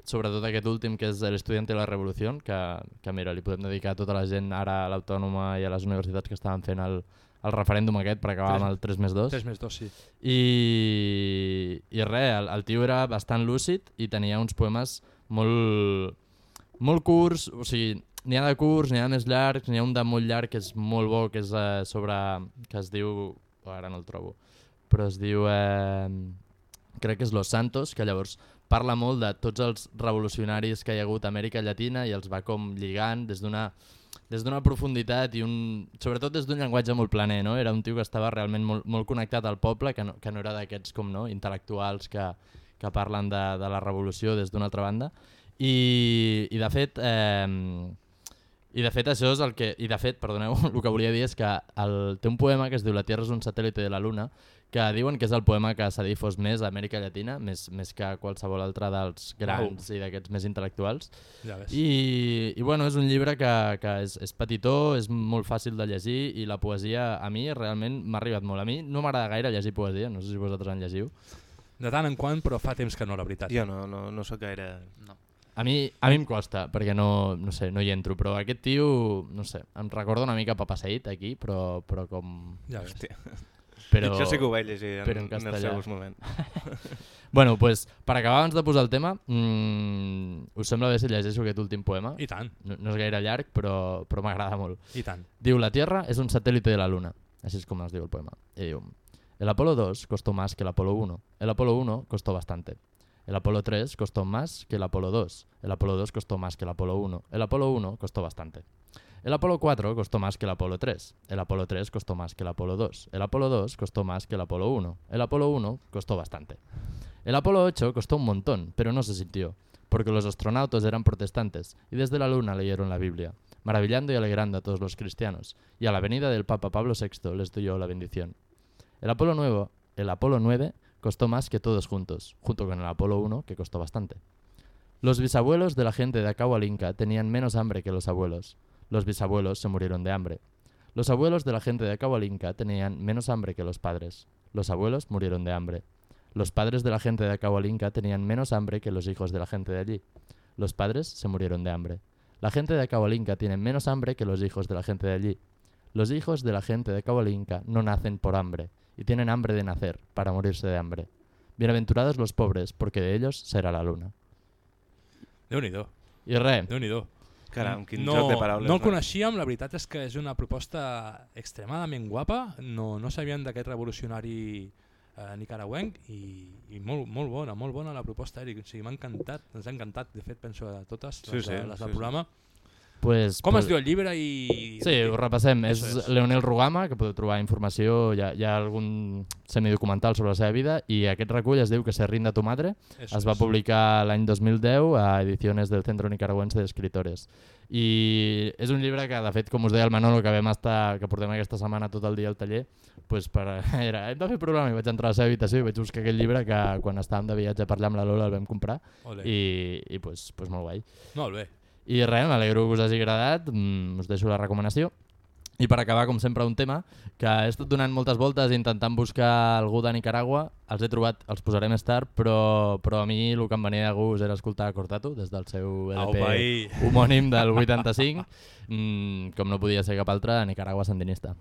J: sobretot aquest últim que és l'Estudiant i la Revolució, que, que mira, li podem dedicar a tota la gent ara a l'Autònoma i a les universitats que estaven fent el, el referèndum aquest per acabar amb el 3 més 2.
B: 3 més 2, sí.
J: I, i res, el, el tio era bastant lúcid i tenia uns poemes molt, molt curts, o sigui, n'hi ha de curts, n'hi ha més llargs, n'hi ha un de molt llarg que és molt bo, que és eh, sobre... que es diu... Oh, ara no el trobo. Però es diu... Eh, crec que és Los Santos, que llavors parla molt de tots els revolucionaris que hi ha hagut a Amèrica Llatina i els va com lligant des d'una des d'una profunditat i un, sobretot des d'un llenguatge molt planer, no? Era un tio que estava realment molt, molt connectat al poble, que no, que no era d'aquests com no, intel·lectuals que, que parlen de, de la revolució des d'una altra banda. I, i de fet, eh, i de fet això és el que, i de fet, perdoneu, *laughs* el que volia dir és que el, té un poema que es diu La Tierra és un satèl·lit de la Luna, que diuen que és el poema que s'ha difós més a Amèrica Llatina, més, més que qualsevol altre dels grans i d'aquests més intel·lectuals.
B: Ja ves.
J: I, I bueno, és un llibre que, que és, és petitó, és molt fàcil de llegir i la poesia a mi realment m'ha arribat molt. A mi no m'agrada gaire llegir poesia, no sé si vosaltres en llegiu.
B: De tant en quant, però fa temps que no, la veritat.
C: Jo no, no, no sóc gaire...
E: No.
J: A mi, a mi em costa, perquè no, no sé, no hi entro, però aquest tio, no sé, em recorda una mica Papa Said aquí, però, però com...
B: Ja ves.
C: Hòstia.
J: Però,
C: Això sí que ho vaig llegir en,
J: però en
C: en els
J: castellà.
C: seus moments. *laughs*
J: bueno, pues, per acabar abans de posar el tema, mmm, us sembla bé si llegeixo aquest últim poema?
B: I tant.
J: No, no és gaire llarg, però, però m'agrada molt.
B: I tant.
J: Diu, la Tierra es un satélite de la Luna. Así es como nos digo el poema. Y digo, el Apolo 2 costó más que el Apolo 1. El Apolo 1 costó bastante. El Apolo 3 costó más que el Apolo 2. El Apolo 2 costó más que el Apolo 1. El Apolo 1 costó bastante. El Apolo 4 costó más que el Apolo 3. El Apolo 3 costó más que el Apolo 2. El Apolo 2 costó más que el Apolo 1. El Apolo 1 costó bastante. El Apolo 8 costó un montón, pero no se sintió, porque los astronautas eran protestantes y desde la Luna leyeron la Biblia, maravillando y alegrando a todos los cristianos, y a la venida del Papa Pablo VI les dio la bendición. El Apolo 9, el Apolo 9 costó más que todos juntos, junto con el Apolo 1, que costó bastante. Los bisabuelos de la gente de Acahualinca tenían menos hambre que los abuelos. Los bisabuelos se murieron de hambre. Los abuelos de la gente de Acahualinca tenían menos hambre que los padres. Los abuelos murieron de hambre. Los padres de la gente de Acahualinca tenían menos hambre que los hijos de la gente de allí. Los padres se murieron de hambre. La gente de Acahualinca tiene menos hambre que los hijos de la gente de allí. Los hijos de la gente de Acahualinca no nacen por hambre, y tienen hambre de nacer, para morirse de hambre. Bienaventurados los pobres, porque de ellos será la luna.
B: Déu-n'hi-do.
J: I res,
B: Déu-n'hi-do.
C: Caram, quin
B: no,
C: joc de paraules.
B: No el coneixíem, la veritat és que és una proposta extremadament guapa, no, no sabíem d'aquest revolucionari eh, nicaragüenc i, i molt, molt bona, molt bona la proposta, Eric. O sigui, m'ha encantat, ens ha encantat, de fet, penso a totes
C: Sí,
B: les,
C: sí,
B: de- les del
C: sí, sí.
J: Pues,
B: Com
J: pues,
B: es diu el llibre i...
J: Sí, ho repassem. És,
B: Eso és.
J: Leonel Rugama, que podeu trobar informació, hi ha, hi ha algun semidocumental sobre la seva vida, i aquest recull es diu Que se rinda tu madre.
B: Eso
J: es va
B: és.
J: publicar l'any 2010 a Ediciones del Centro Nicaragüense d'Escritores. I és un llibre que, de fet, com us deia el Manolo, que vam estar, que portem aquesta setmana tot el dia al taller, pues per, *laughs* era, hem de fer programa, i vaig entrar a la seva habitació i vaig buscar aquest llibre que quan estàvem de viatge per allà amb la Lola el vam comprar,
B: Ole.
J: i, i pues, pues molt guai.
B: Molt bé.
J: I res, m'alegro que us hagi agradat, mm, us deixo la recomanació.
P: I per acabar, com sempre, un tema que he estat donant moltes voltes intentant buscar algú de Nicaragua. Els he trobat, els posaré més tard, però, però a mi el que em venia de gust era escoltar Cortatu des del seu LP
B: paí.
P: homònim del 85. Mm, com no podia ser cap altre, Nicaragua Sandinista.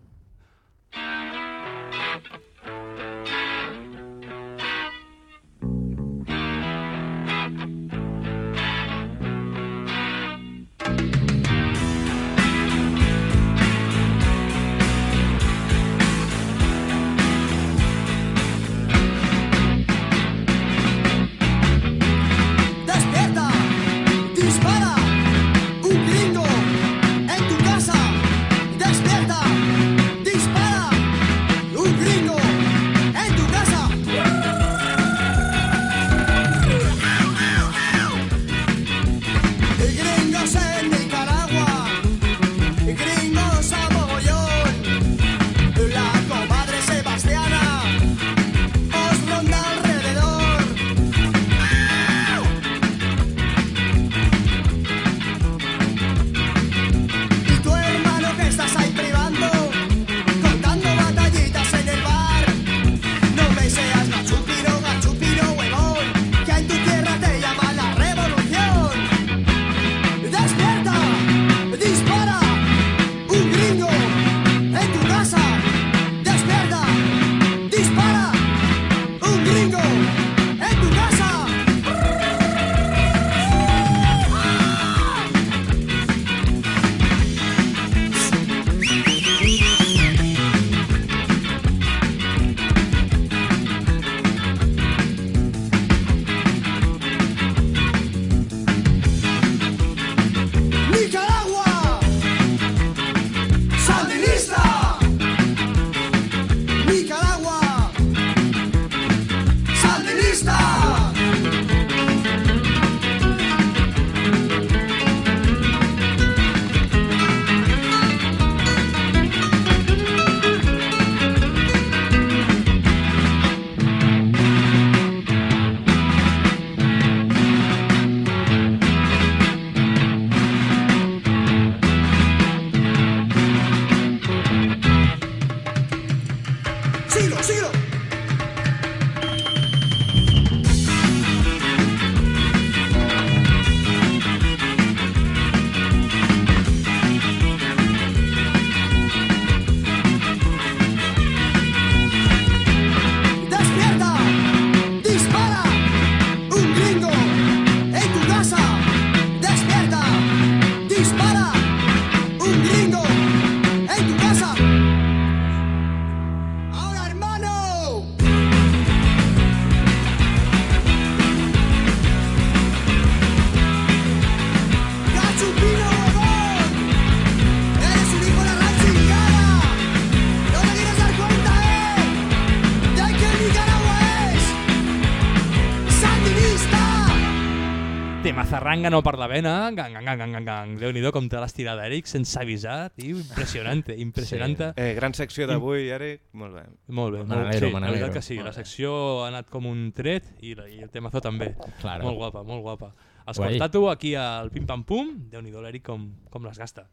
B: Tema zarrangano per la vena, gang, gang, gang, gang, gang, gang. Déu-n'hi-do com te l'has tirat, Eric, sense avisar, tio, impressionante, impressionante.
C: Eh, gran secció d'avui, Eric. Molt bé.
B: Molt bé, molt,
P: n'alegro,
B: sí, la veritat que sí, la secció ha anat com un tret i, la, i el temazo també.
P: Claro.
B: Molt guapa, molt guapa.
P: Guai.
B: Escoltat-ho aquí al Pim Pam Pum, Déu-n'hi-do l'Eric com, com les gasta.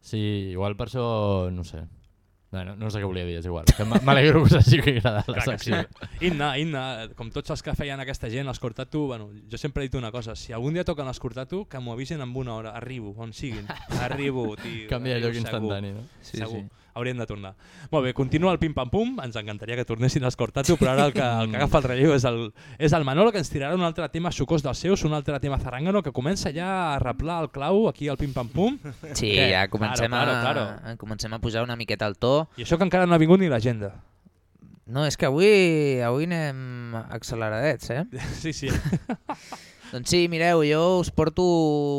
P: Sí, igual per això, no sé. Bueno, no sé què volia dir, és igual. M'alegro que us hagi agradat la
B: Clar que sí.
P: secció.
B: Himne, himne, com tots els que feien aquesta gent, l'escortat-tu, bueno, jo sempre he dit una cosa, si algun dia toquen l'escortat-tu, que m'ho avisen amb una hora, arribo, on siguin, *laughs* arribo, tio.
P: Canvia lloc instantani, no?
B: Sí, segur.
P: sí.
B: Hauríem de tornar. Molt bé, continua el pim-pam-pum, ens encantaria que tornessin a escortar-t'ho, però ara el que, el que agafa el relleu és el, és el Manolo, que ens tirarà un altre tema sucós dels seus, un altre tema zarangano, que comença ja a replar el clau aquí al pim-pam-pum. *laughs*
E: Sí,
B: Què?
E: ja comencem,
B: claro,
E: a,
B: claro, claro.
E: comencem a pujar una miqueta al to.
B: I això que encara no ha vingut ni l'agenda.
E: No, és que avui, avui anem acceleradets, eh? *laughs*
B: Sí, sí. *laughs*
E: doncs sí, mireu, jo us porto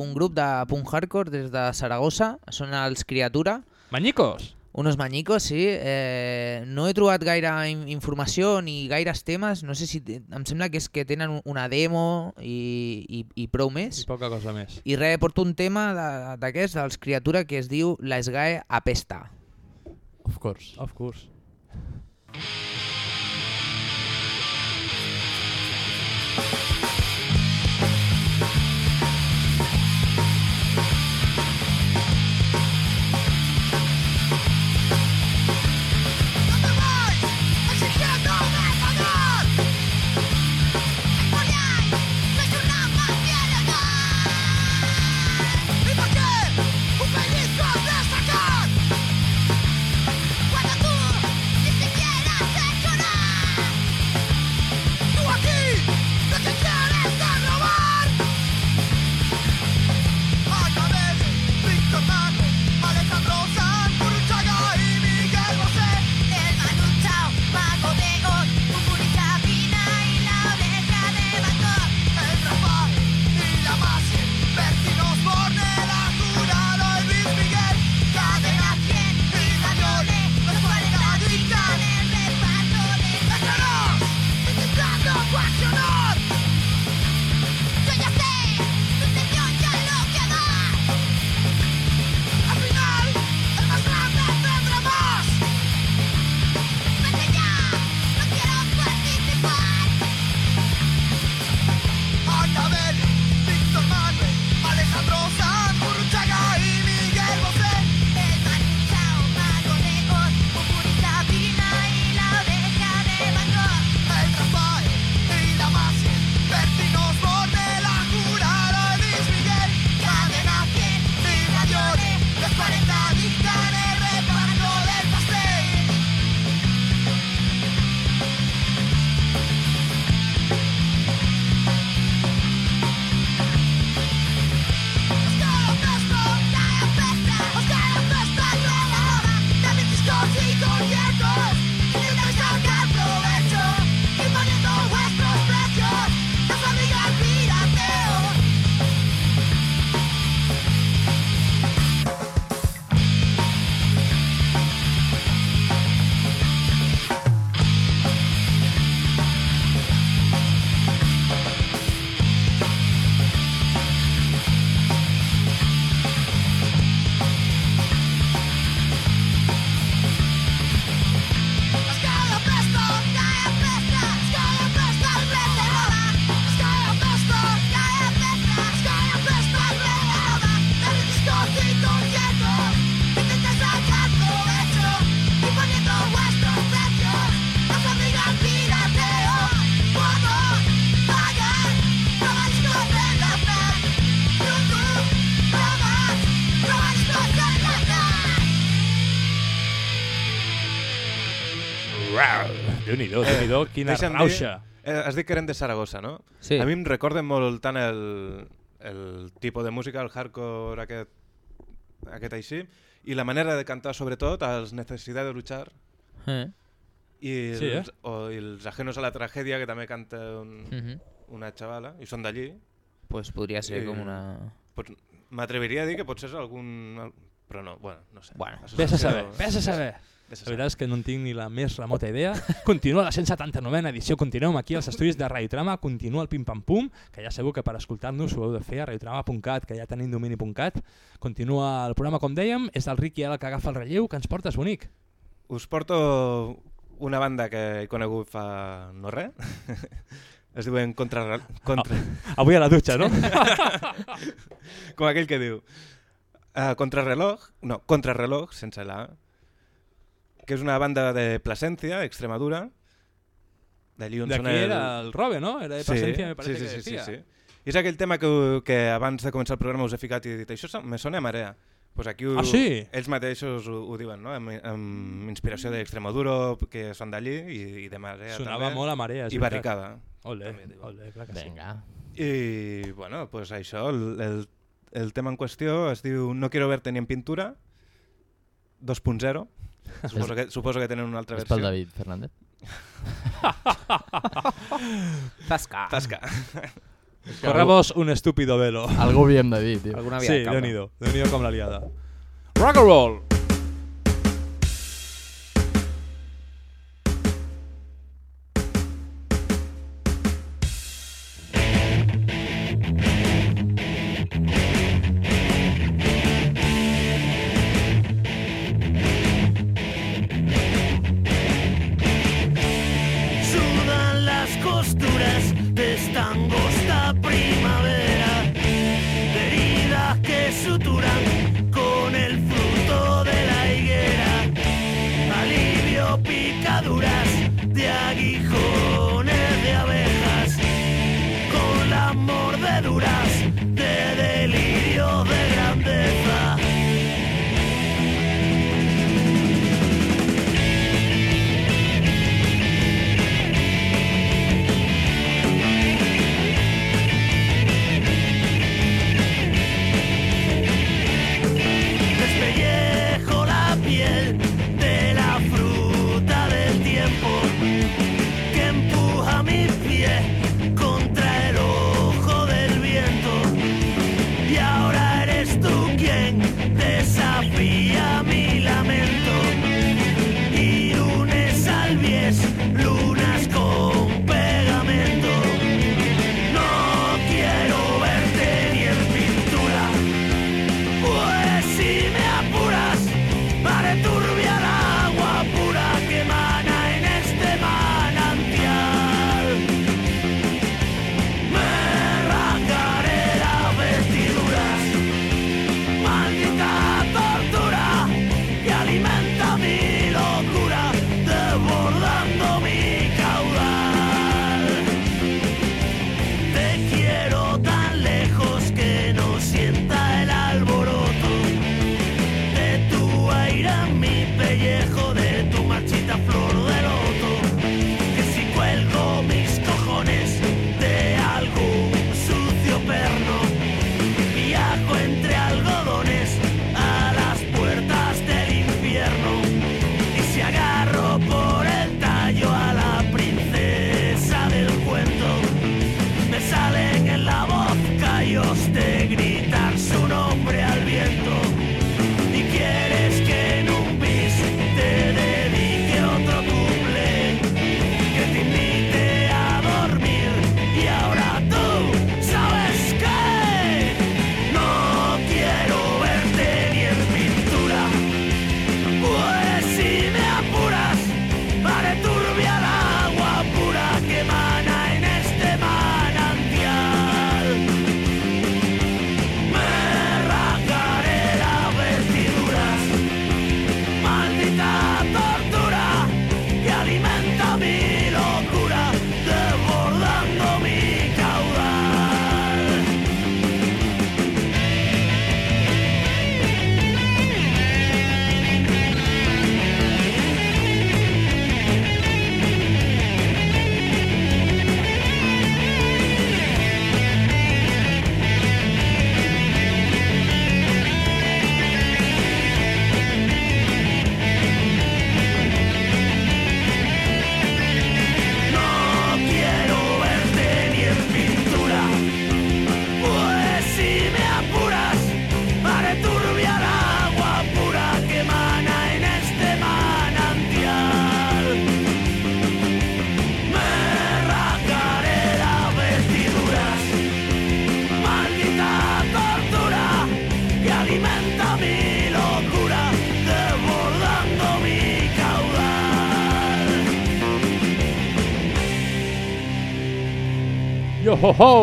E: un grup de punk hardcore des de Saragossa, són els Criatura.
B: Mañicos?
E: Unos mañicos, sí. Eh, no he trobat gaire in- informació ni gaires temes. No sé si... te- Em sembla que és que tenen un- una demo i, i, i prou més.
B: I poca cosa més.
E: I res, porto un tema de- d'aquests, dels Criatura, que es diu La Esgae Apesta.
P: Of course.
B: Of course. Déu-n'hi-do, Déu-n'hi-do, quina
C: deixa'm
B: rauxa.
C: Dir, eh, has dit que eren de Saragossa, no?
E: Sí.
C: A mi em recorden molt tant el, el tipus de música, el hardcore aquest, aquest així, i la manera de cantar sobretot, els Necessitat de luchar,
E: Eh.
C: i els,
B: Sí, eh?
C: o, i els Ajenos a la tragèdia, que també canta un,
E: Mhm.
C: una xavala, i són d'allí.
E: Pues podria ser
C: I-
E: com una...
C: Pues, M'atreviria a dir que potser és algun... Però no, bueno, no sé.
E: Bueno,
B: Vés a saber, vés a saber. La veritat és que no en tinc ni la més remota idea. *laughs* Continua la 179a edició, continuem aquí als estudis de Radiotrama, continua el Pim Pam Pum, que ja sabeu que per escoltar-nos ho heu de fer a radiotrama.cat, que ja tenim domini.cat. Continua el programa, com dèiem, és el Ricky el que agafa el relleu, que ens portes bonic.
C: Us porto una banda que he conegut fa no res. *laughs* es diuen Contra... contra...
B: Avui a la dutxa, no? *laughs*
C: Com aquell que diu. Uh, Contrarreloj, no, Contrarreloj, sense la que és una banda de Plasencia, Extremadura, d'allí on
B: D'aquí
C: el...
B: era el Robe, no? Era de Plasencia, me parece
C: sí, sí,
B: que
C: sí, sí,
B: decía.
C: sí. I és aquell tema que, que abans de començar el programa us he ficat i he dit això me sona a Marea. Pues aquí ho,
B: Ah, sí?
C: ells mateixos ho, ho diuen, no? amb, amb inspiració d'Extremadura, que són d'allí, i, i de Marea
B: Sonava
C: també.
B: molt a Marea,
C: I. Barricada. També diuen.
B: ole, clar que sí.
J: Vinga.
C: I, bueno, pues això, el, el, el tema en qüestió es diu No quiero verte ni en pintura, 2.0. *laughs* Suposo que, suposo que tenen una altra
J: És
C: versió.
J: pel David Fernández? *laughs*
E: Tasca.
C: Tasca.
B: Corremos un estúpido velo.
J: Algú havíem de dir, tio.
E: Alguna via
B: Sí,
E: de cable.
B: Déu-n'hi-do. Déu-n'hi-do com la liada. Rock and roll! Ho ho!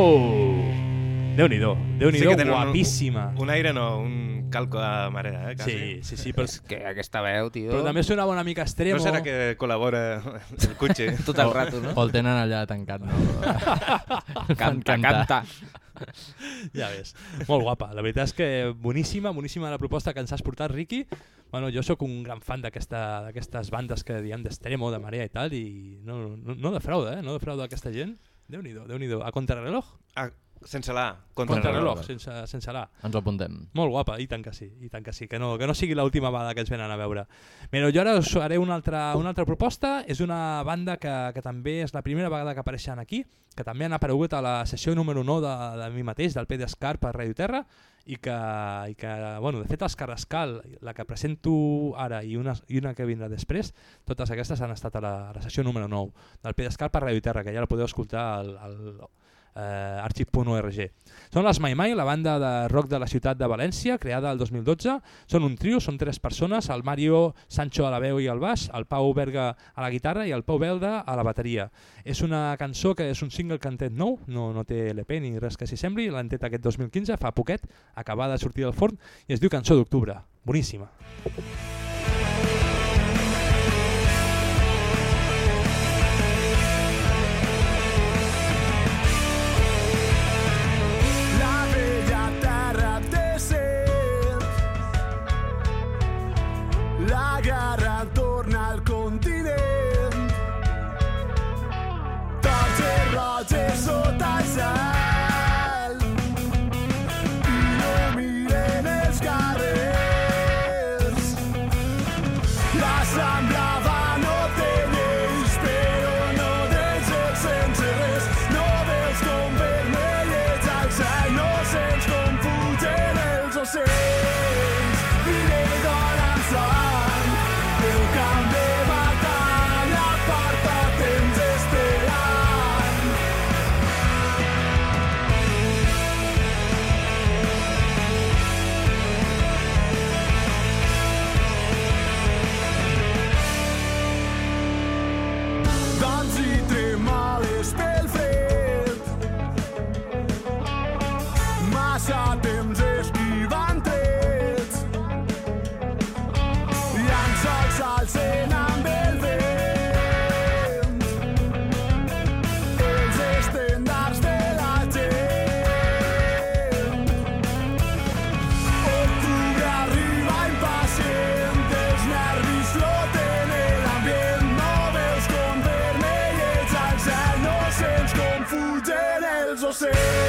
B: Déu-n'hi-do, déu nhi
C: Sí
B: déu
C: que tenen un-
B: guapíssima.
C: Un, un aire no, un calco de marea, eh? Quasi.
B: Sí, sí, sí, però, *laughs*
E: És que aquesta veu, tio...
B: però també sonava una mica extremo.
C: No serà que col·labora el Cuchi? *laughs*
E: Tot el rato, no?
J: O el tenen allà tancat, no? *laughs*
E: Canta, canta.
B: Ja ves, molt guapa. La veritat és que boníssima, boníssima la proposta que ens has portat, Ricky. Bueno, jo sóc un gran fan d'aquesta- d'aquestes bandes que diem d'extremo, de marea i tal, i no, no, no defrauda, eh? No defrauda aquesta gent. Déu-n'hi-do, déu nhi déu A contrarreloj?
C: Ah, sense la.
B: Contrarreloj, sense, sense la.
J: Ens ho apuntem.
B: Molt guapa, i tant que sí, i tant que sí, que no, que no sigui l'última vegada que ens venen a veure. Mira, jo ara us faré una altra, una altra proposta, és una banda que, que també és la primera vegada que apareixen aquí, que també han aparegut a la sessió número 9 de, de mi mateix, del P d'Escar per Radio Terra, i que, i que bueno, de fet els Carrascal, la que presento ara i una, i una que vindrà després, totes aquestes han estat a la, a la sessió número 9 del P d'Escar per Radio Terra, que ja la podeu escoltar al, al eh, archive.org. Són les Mai Mai, la banda de rock de la ciutat de València, creada el 2012. Són un trio, són tres persones, el Mario Sancho a la veu i al baix, el Pau Berga a la guitarra i el Pau Belda a la bateria. És una cançó que és un single tret nou, no, no té LP ni res que s'hi sembli, l'han tret aquest 2015, fa poquet, acabada de sortir del forn, i es diu Cançó d'Octubre. Boníssima.
Q: La total. Fugen els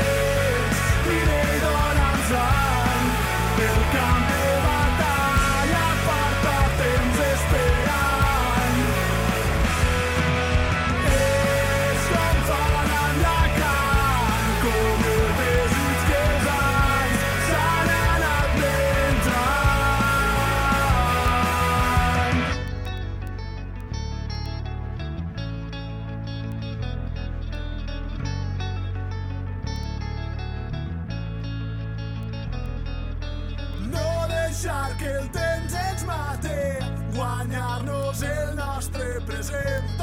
Q: nostre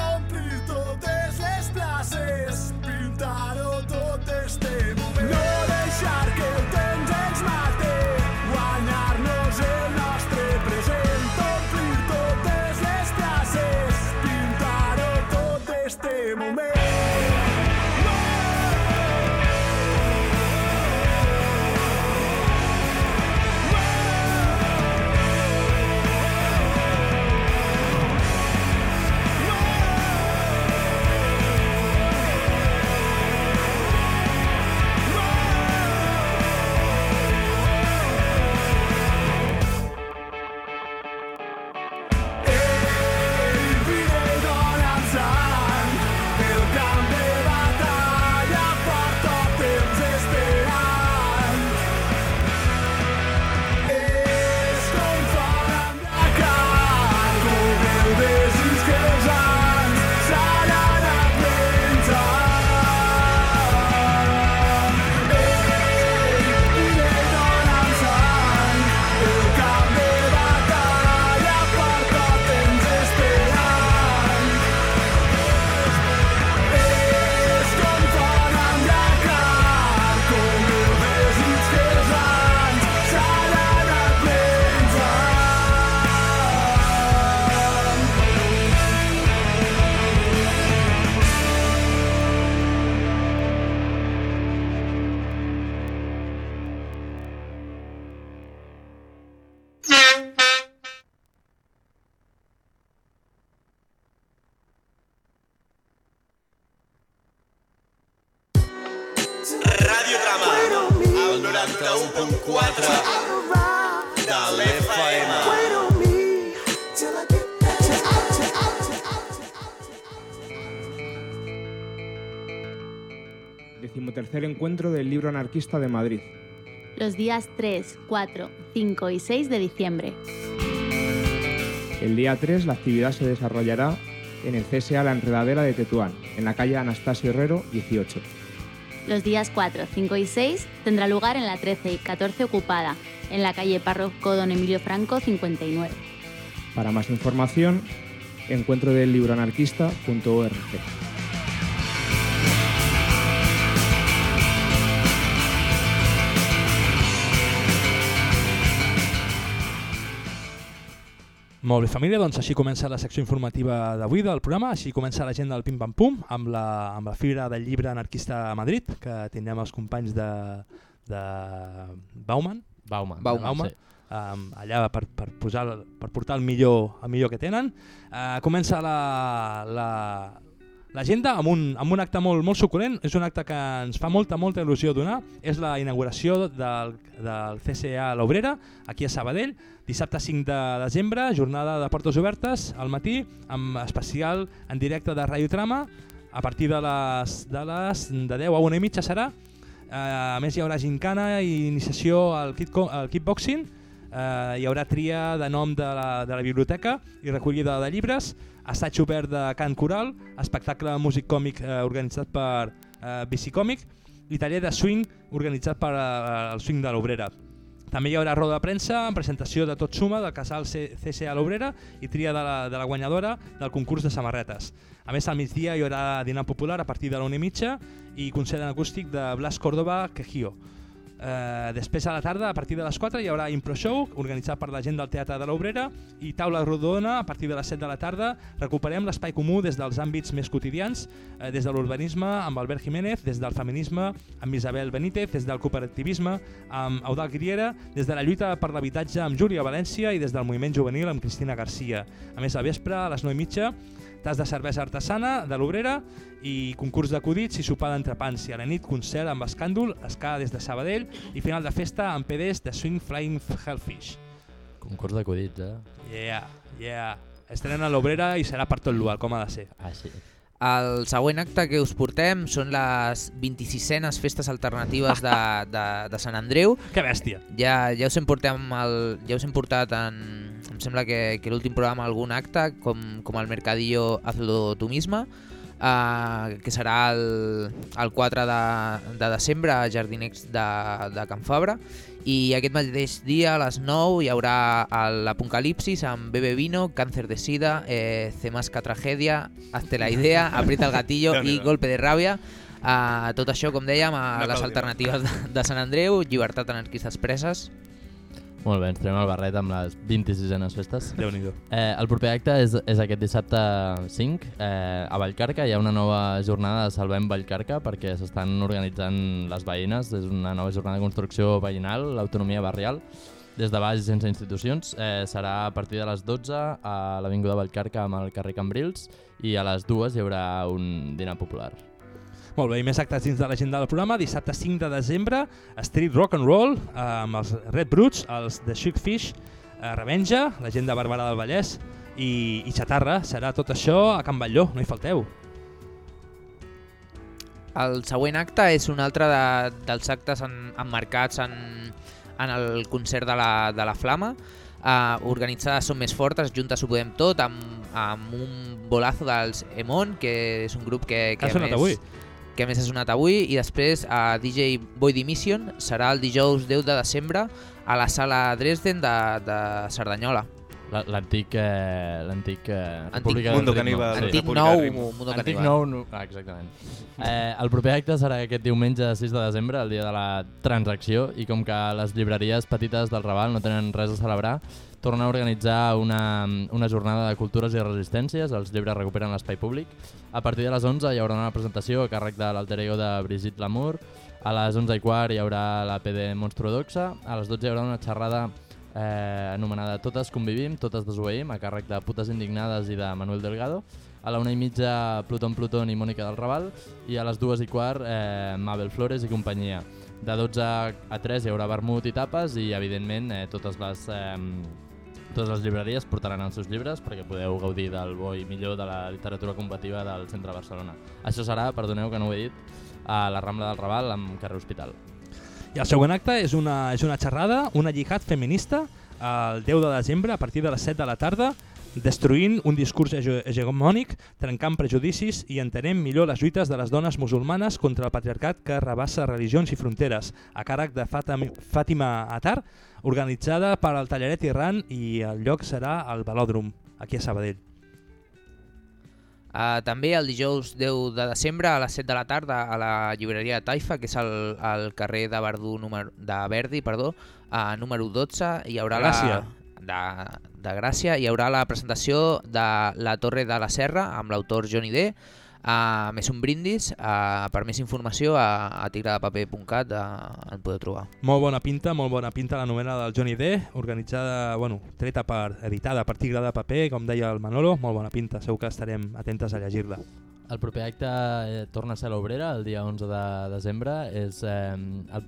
R: anarquista de Madrid.
S: Los días 3, 4, 5 y 6 de diciembre.
R: El día 3 la actividad se desarrollará en el CSA La Enredadera de Tetuán, en la calle Anastasio Herrero 18.
S: Los días 4, 5 y 6 tendrá lugar en la 13 y 14 ocupada, en la calle Párroco Don Emilio Franco 59.
R: Para más información, encuentro del libroanarquista.org.
B: Molt bé, família, doncs així comença la secció informativa d'avui del programa, així comença l'agenda del Pim Pam Pum amb la, amb la fira del llibre anarquista a Madrid, que tindrem els companys de, de Bauman,
J: Bauman,
B: Bauman,
J: Bauman,
B: sí. um, allà per, per, posar, per portar el millor, el millor que tenen. Uh, comença la, la, l'agenda amb, un, amb un acte molt, molt suculent, és un acte que ens fa molta, molta il·lusió donar, és la inauguració del, del CCA L'Obrera, aquí a Sabadell, dissabte 5 de desembre, jornada de portes obertes al matí, amb especial en directe de Radio Trama, a partir de les, de les de 10 a 1 i mitja serà. Eh, a més hi haurà gincana i iniciació al, kit, al kickboxing, eh, hi haurà tria de nom de la, de la biblioteca i recollida de llibres, assaig obert de cant coral, espectacle músic còmic eh, organitzat per eh, Bicicòmic i taller de swing organitzat per eh, el swing de l'Obrera. També hi haurà roda de premsa amb presentació de tot suma del casal C CCA l'Obrera i tria de la, de la guanyadora del concurs de samarretes. A més, al migdia hi haurà dinar popular a partir de la una i mitja i concert en acústic de Blas Córdoba Quejío. Eh, després a la tarda, a partir de les 4, hi haurà Impro Show, organitzat per la gent del Teatre de l'Obrera, i taula rodona a partir de les 7 de la tarda. Recuperem l'espai comú des dels àmbits més quotidians, eh, des de l'urbanisme amb Albert Jiménez, des del feminisme amb Isabel Benítez, des del cooperativisme amb Eudal Griera, des de la lluita per l'habitatge amb Júlia València i des del moviment juvenil amb Cristina Garcia. A més, a vespre, a les 9 i mitja, tas de cervesa artesana de l'Obrera i concurs d'acudits i sopar d'entrepans i a la nit concert amb escàndol, escà des de Sabadell i final de festa amb PDs de Swing Flying Hellfish.
J: Concurs d'acudits, eh?
B: Yeah, yeah. Estrena a l'Obrera i serà per tot l'UAL, com ha de ser.
J: Ah, sí.
E: El següent acte que us portem són les 26enes festes alternatives de, *laughs* de, de Sant Andreu.
B: Que bèstia!
E: Ja, ja us hem portem el, ja us hem portat en, em sembla que, que l'últim programa algun acte, com, com el Mercadillo Hazlo tu misma, uh, que serà el, el 4 de, de desembre a Jardinex de, de Can Fabra i aquest mateix dia a les 9 hi haurà l'Apocalipsis amb Bebe Vino, Càncer de Sida, eh, Cemasca Tragedia, Hazte la Idea, Aprieta el Gatillo *laughs* i Golpe de Ràbia. Uh, tot això, com dèiem, a les alternatives de, de Sant Andreu, Llibertat Anarquistes Preses,
J: molt bé, ens trem el barret amb les 26enes festes.
B: déu nhi
J: eh, El proper acte és, és aquest dissabte 5 eh, a Vallcarca. Hi ha una nova jornada de Salvem Vallcarca perquè s'estan organitzant les veïnes. És una nova jornada de construcció veïnal, l'autonomia barrial, des de baix i sense institucions. Eh, serà a partir de les 12 a l'Avinguda Vallcarca amb el carrer Cambrils i a les 2 hi haurà un dinar popular.
B: Molt bé, i més actes dins de l'agenda del programa. Dissabte 5 de desembre, Street Rock and Roll, eh, amb els Red Brutes, els The Chic Fish, eh, Revenja, la gent de Barberà del Vallès i, i Xatarra. Serà tot això a Can Batlló, no hi falteu.
E: El següent acte és un altre de, dels actes en, emmarcats en, en el concert de la, de la Flama, uh, organitzada Som Més Fortes, Juntes ho podem tot, amb, amb un bolazo dels Emon, que és un grup que, que,
B: Que ha sonat
E: més,
B: avui.
E: Que més ha sonat avui, i després a DJ Boy Dimission serà el dijous 10 de desembre a la sala Dresden de, de Cerdanyola.
J: La- L'antic... Eh, l'antic... Eh,
E: Antic
J: República
E: Mundo. Caníbal, Antic República Nou. Mundo
J: Antic
E: Caníbal.
J: nou... No, ah, exactament. Eh, el proper acte serà aquest diumenge 6 de desembre, el dia de la transacció, i com que les llibreries petites del Raval no tenen res a celebrar, torna a organitzar una, una jornada de cultures i resistències, els llibres recuperen l'espai públic. A partir de les 11 hi haurà una presentació a càrrec de l'alter ego de Brigitte Lamour, a les 11 i quart hi haurà la PD Monstruodoxa, a les 12 hi haurà una xerrada eh, anomenada Totes convivim, totes desobeïm, a càrrec de Putes indignades i de Manuel Delgado. A la una i mitja, Pluton Pluton i Mònica del Raval. I a les dues i quart, eh, Mabel Flores i companyia. De 12 a 3 hi haurà vermut i tapes i, evidentment, eh, totes les... Eh, totes les llibreries portaran els seus llibres perquè podeu gaudir del bo i millor de la literatura combativa del centre de Barcelona. Això serà, perdoneu que no ho he dit, a la Rambla del Raval amb carrer Hospital.
B: I el següent acte és una, és una xerrada, una jihad feminista, el 10 de desembre a partir de les 7 de la tarda, destruint un discurs hege- hegemònic, trencant prejudicis i entenem millor les lluites de les dones musulmanes contra el patriarcat que rebassa religions i fronteres, a càrrec de Fàtima Atar, organitzada per al Tallaret Iran i el lloc serà al Velòdrom, aquí a Sabadell.
E: Uh, també el dijous 10 de desembre a les 7 de la tarda a la llibreria Taifa, que és al, al carrer de Verdú número, de Verdi, perdó, uh, número 12, hi haurà
B: Gràcia.
E: la de, de Gràcia, hi haurà la presentació de La Torre de la Serra amb l'autor Johnny D, uh, més un brindis, uh, per més informació a, a tigredepaper.cat uh, en podeu trobar.
B: Molt bona pinta, molt bona pinta la novel·la del Johnny D, organitzada, bueno, treta per, editada per Tigre de Paper, com deia el Manolo, molt bona pinta, segur que estarem atentes a llegir-la.
J: El proper acte eh, torna a ser l'Obrera, el dia 11 de desembre, és eh, el,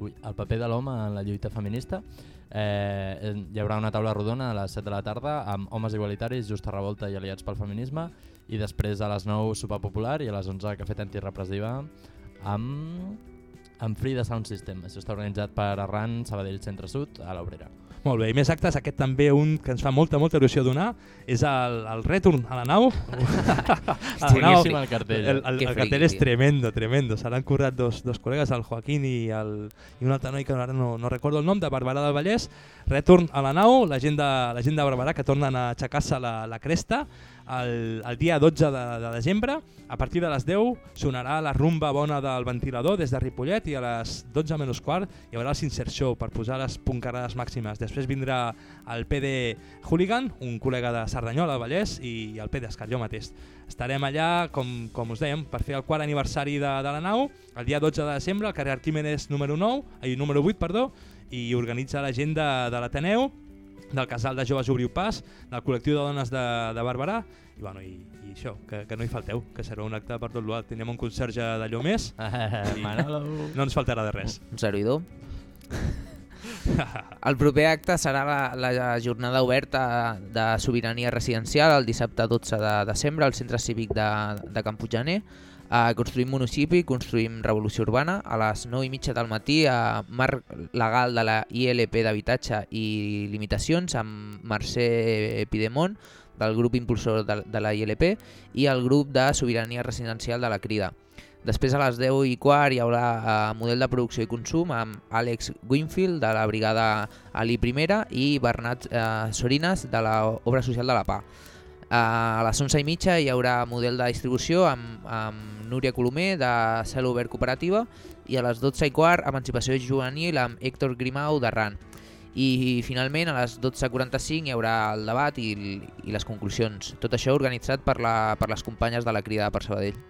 J: ui, el paper de l'home en la lluita feminista. Eh, eh, hi haurà una taula rodona a les 7 de la tarda amb homes igualitaris, Justa Revolta i Aliats pel Feminisme i després a les 9 sopar popular i a les 11 cafè antirepressiva amb, amb Free de Sound System. Això està organitzat per Arran, Sabadell Centre Sud, a l'Obrera.
B: Molt bé, i més actes, aquest també un que ens fa molta, molta il·lusió donar, és el, el retorn a la nau. *laughs* A la
J: Boníssim el cartell, eh?
B: El, el,
J: Que
B: el cartell és tremendo, tremendo. Se l'han currat dos, dos col·legues, el Joaquín i, el, i un altre noi que ara no, no recordo el nom, de Barberà del Vallès. Retorn a la nau, la gent de, la gent de Barberà que tornen a aixecar-se la, la cresta. El, el dia 12 de, de desembre, a partir de les 10, sonarà la rumba bona del ventilador des de Ripollet i a les 12 menys quart hi haurà el Sincer Show per posar les puncarades màximes. Després vindrà el PD Hooligan, un col·lega de Cerdanyola, al Vallès, i el PD Escar, jo mateix. Estarem allà, com, com us dèiem, per fer el quart aniversari de, de la nau, el dia 12 de desembre, al carrer Arquímedes número 9, ai, número 8, perdó, i organitza la gent de, de l'Ateneu, del casal de joves Obriu Pas, del col·lectiu de dones de, de Barberà, i, bueno, i, i això, que, que no hi falteu, que serà un acte per tot l'alt. Tenim un conserge d'allò més i *laughs*
J: Manolo.
B: no ens faltarà de res.
E: Un servidor. *laughs* El proper acte serà la, la jornada oberta de sobirania residencial el dissabte 12 de desembre al centre cívic de, de Can Puiggener. Uh, construïm municipi, construïm revolució urbana. A les 9 i mitja del matí, a marc legal de la ILP d'habitatge i limitacions amb Mercè Pidemont, del grup impulsor de, de la ILP, i el grup de sobirania residencial de la Crida. Després a les 10 i quart hi haurà eh, model de producció i consum amb Àlex Winfield de la brigada Ali I i Bernat eh, Sorinas de la Obra Social de la PA. A les 11 i mitja hi haurà model de distribució amb, amb Núria Colomer de Cel Obert Cooperativa i a les 12 i quart Emancipació Juvenil amb Héctor Grimau de RAN. I finalment a les 12.45 hi haurà el debat i, i les conclusions. Tot això organitzat per, la, per les companyes de la Crida per Sabadell.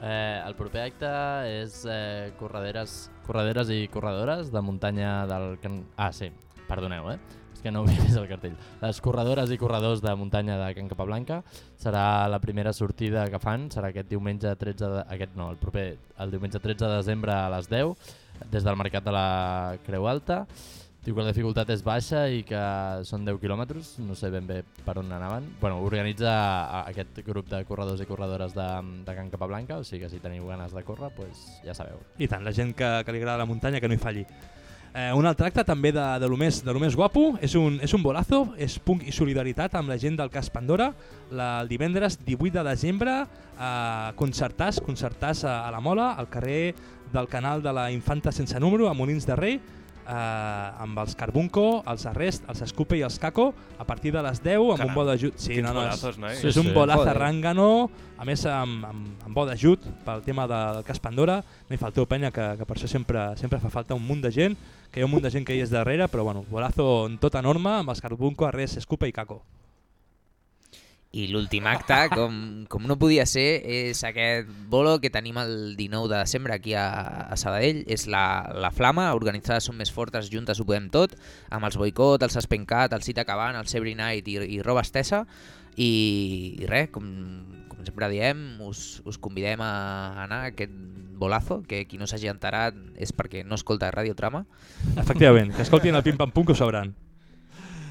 J: Eh, el proper acte és eh, correderes, correderes i corredores de muntanya del... Can... Ah, sí, perdoneu, eh? És que no *laughs* he vist el cartell. Les corredores i corredors de muntanya de Can Capablanca serà la primera sortida que fan, serà aquest diumenge 13 de... aquest no, el proper, el diumenge 13 de desembre a les 10 des del Mercat de la Creu Alta. Diu que la dificultat és baixa i que són 10 quilòmetres, no sé ben bé per on anaven. Bueno, organitza aquest grup de corredors i corredores de, de Can Capablanca, o sigui que si teniu ganes de córrer, pues ja sabeu.
B: I tant, la gent que, que li agrada la muntanya que no hi falli. Eh, un altre acte també de, de, lo més, de lo més guapo és un, és un bolazo, és punk i solidaritat amb la gent del Cas Pandora. La, el divendres 18 de desembre a concertars, concertars a, a la Mola, al carrer del canal de la Infanta sense número a Molins de Rei eh, amb els Carbunco, els Arrest, els Escupe i els Caco a partir de les 10 amb
C: Caram,
B: un bo d'ajut. Sí, no, no, és,
C: bolazos, noi.
B: és
C: Sí,
B: un
C: sí.
B: bolazo
C: Joder.
B: rangano, a més amb, amb, amb bo d'ajut pel tema del cas Pandora. No hi falteu penya, que, que per això sempre, sempre fa falta un munt de gent, que hi ha un munt de gent que hi és darrere, però bueno, bolazo en tota norma amb els Carbunco, Arrest, Escupe i Caco.
E: I l'últim acte, com, com no podia ser, és aquest bolo que tenim el 19 de desembre aquí a, a Sabadell. És la, la Flama, organitzada Som Més Fortes, Juntes ho podem tot, amb els Boicot, el Saspencat, el Cita Cabant, el Sebri Night i, i Roba Estesa. I, i res, com, com sempre diem, us, us convidem a anar aquest bolazo, que qui no s'hagi enterat és perquè no escolta Radiotrama.
B: Efectivament, que escoltin el pim-pam-pum que ho sabran.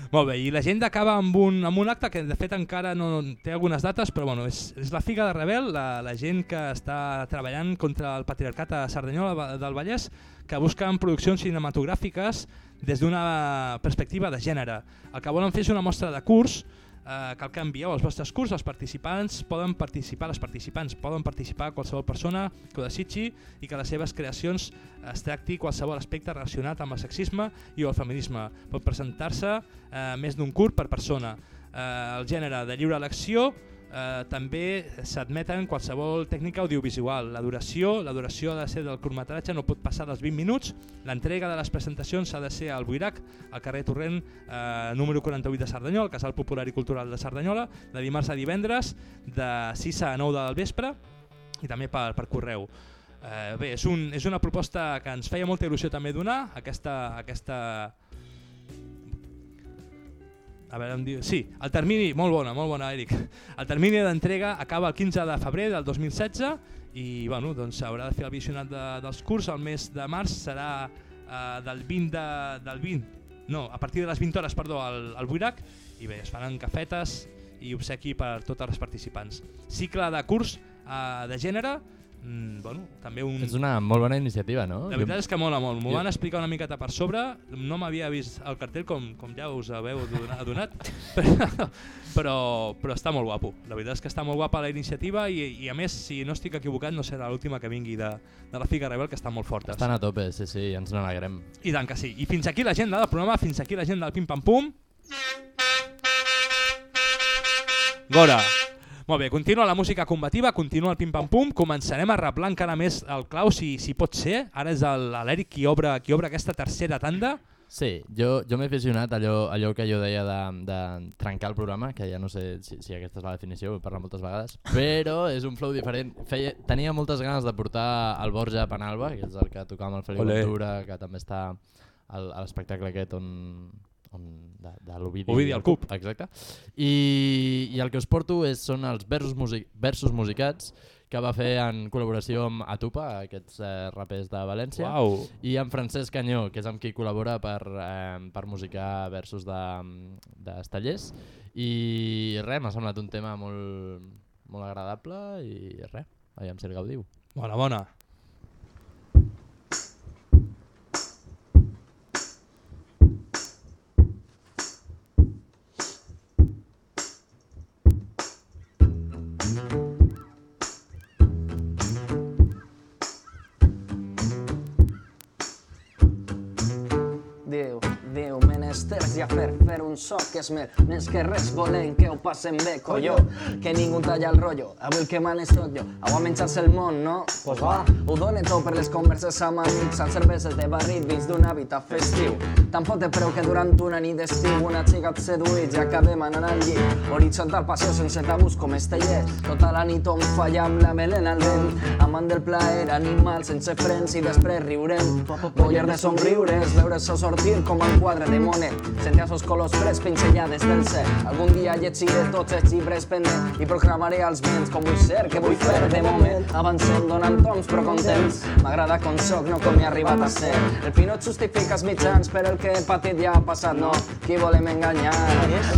B: Molt bé, i l'agenda acaba amb un, amb un acte que de fet encara no té algunes dates, però bueno, és, és la Figa de Rebel, la, la gent que està treballant contra el patriarcat a Cerdanyola del Vallès, que busquen produccions cinematogràfiques des d'una perspectiva de gènere. El que volen fer és una mostra de curs, eh, cal que envieu els vostres curs, els participants poden participar, les participants poden participar qualsevol persona que ho desitgi i que les seves creacions es tracti qualsevol aspecte relacionat amb el sexisme i o el feminisme. Pot presentar-se eh, més d'un curt per persona. Eh, el gènere de lliure elecció eh, també s'admeten qualsevol tècnica audiovisual. La duració, la duració ha de ser del curtmetratge, no pot passar dels 20 minuts. L'entrega de les presentacions ha de ser al Buirac, al carrer Torrent, eh, número 48 de Cerdanyola, al Casal Popular i Cultural de Cerdanyola, de dimarts a divendres, de 6 a 9 del vespre i també per, per correu. Eh, bé, és, un, és una proposta que ens feia molta il·lusió també donar, aquesta, aquesta, a veure, diu... Sí, el termini, molt bona, molt bona, Eric. El termini d'entrega acaba el 15 de febrer del 2016 i bueno, doncs s'haurà de fer el visionat de, dels curs. El mes de març serà eh, del 20 de, del 20, no, a partir de les 20 hores, perdó, al, al Buirac i bé, es faran cafetes i obsequi per totes les participants. Cicle de curs eh, de gènere, mm, bueno, també un...
J: És una molt bona iniciativa, no?
B: La veritat és que mola molt. M'ho
J: Jo-
B: van explicar una miqueta per sobre, no m'havia vist el cartell com, com ja us haveu dona- adonat, *laughs* però, però, però està molt guapo. La veritat és que està molt guapa la iniciativa i, i a més, si no estic equivocat, no serà l'última que vingui de, de la Figa Rebel, que està molt fortes.
J: Estan a tope, sí, sí, ens n'alegrem.
B: I tant que sí. I fins aquí l'agenda del programa, fins aquí l'agenda del Pim Pam Pum. Gora. Molt bé, continua la música combativa, continua el pim-pam-pum, començarem a replar encara més el clau, si, si pot ser. Ara és el- l'Eric qui, obre, qui obre aquesta tercera tanda.
J: Sí, jo, jo m'he aficionat a allò, allò que jo deia de, de trencar el programa, que ja no sé si, si aquesta és la definició, ho he parlat moltes vegades, *laughs* però és un flow diferent. Feia, tenia moltes ganes de portar el Borja Penalba, que és el que tocava amb el Feliu. Ventura, que també està al, a l'espectacle aquest on de, de l'Ovidi
B: Ovidi al Cub.
J: Exacte. I, I el que us porto és, són els versos, music, versos musicats que va fer en col·laboració amb Atupa, aquests eh, rapers de València,
B: Uau.
J: i amb Francesc Canyó, que és amb qui col·labora per, eh, per musicar versos de, de. I res, m'ha semblat un tema molt, molt agradable i res, aviam si el gaudiu.
B: Bona, bona.
T: Un soc que és mer, més que res volem que ho passen bé, colló, que ningú talla el rotllo, avui el que mane sóc jo, au a menjar-se el món, no? Pues va, ho done tot per les converses amb amics, amb cerveses de barrit dins d'un hàbitat festiu. Tampoc te preu que durant una nit d'estiu una xica et seduïts i acabem anant al llit, horitzontal passió sense tabús com estellers, tota la nit on falla amb la melena al vent, amant del plaer, animal sense frens i després riurem, boller de somriures, veure-se sortir com un quadre de monet, sentir els seus colors freds pinzellades del cel. Algun dia llegiré tots els llibres pendents i programaré els vents com vull ser, que vull fer de moment. Avancem donant toms però contents, m'agrada com soc, no com he arribat a ser. El Pinot justifica els mitjans, però el que he patit ja ha passat, no? Qui volem enganyar?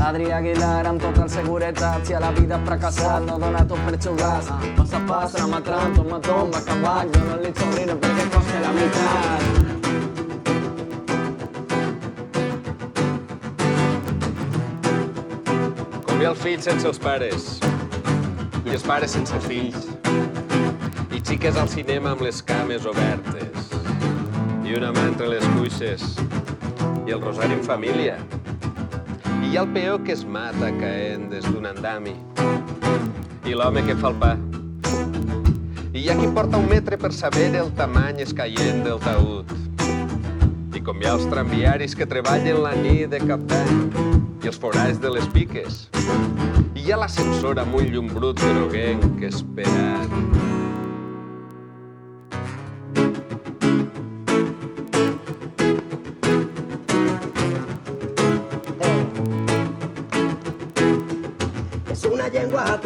T: Adri Aguilar amb tota la seguretat, si a la vida ha fracassat, no dona tot per xugar. Pas a pas, tram a tram, tom a tom, va a cavall, jo no li somriro perquè costa la meitat.
U: Ha el fill sense els pares. I els pares sense fills. I xiques al cinema amb les cames obertes. I una mà entre les cuixes. I el rosari en família. I hi ha el peó que es mata caent des d'un andami. I l'home que fa el pa. I hi ha qui porta un metre per saber el tamany escaient del taüt com hi ha els tramviaris que treballen la nit de cap d'any i els forats de les piques. I hi ha l'ascensor amb un llum brut groguenc esperant.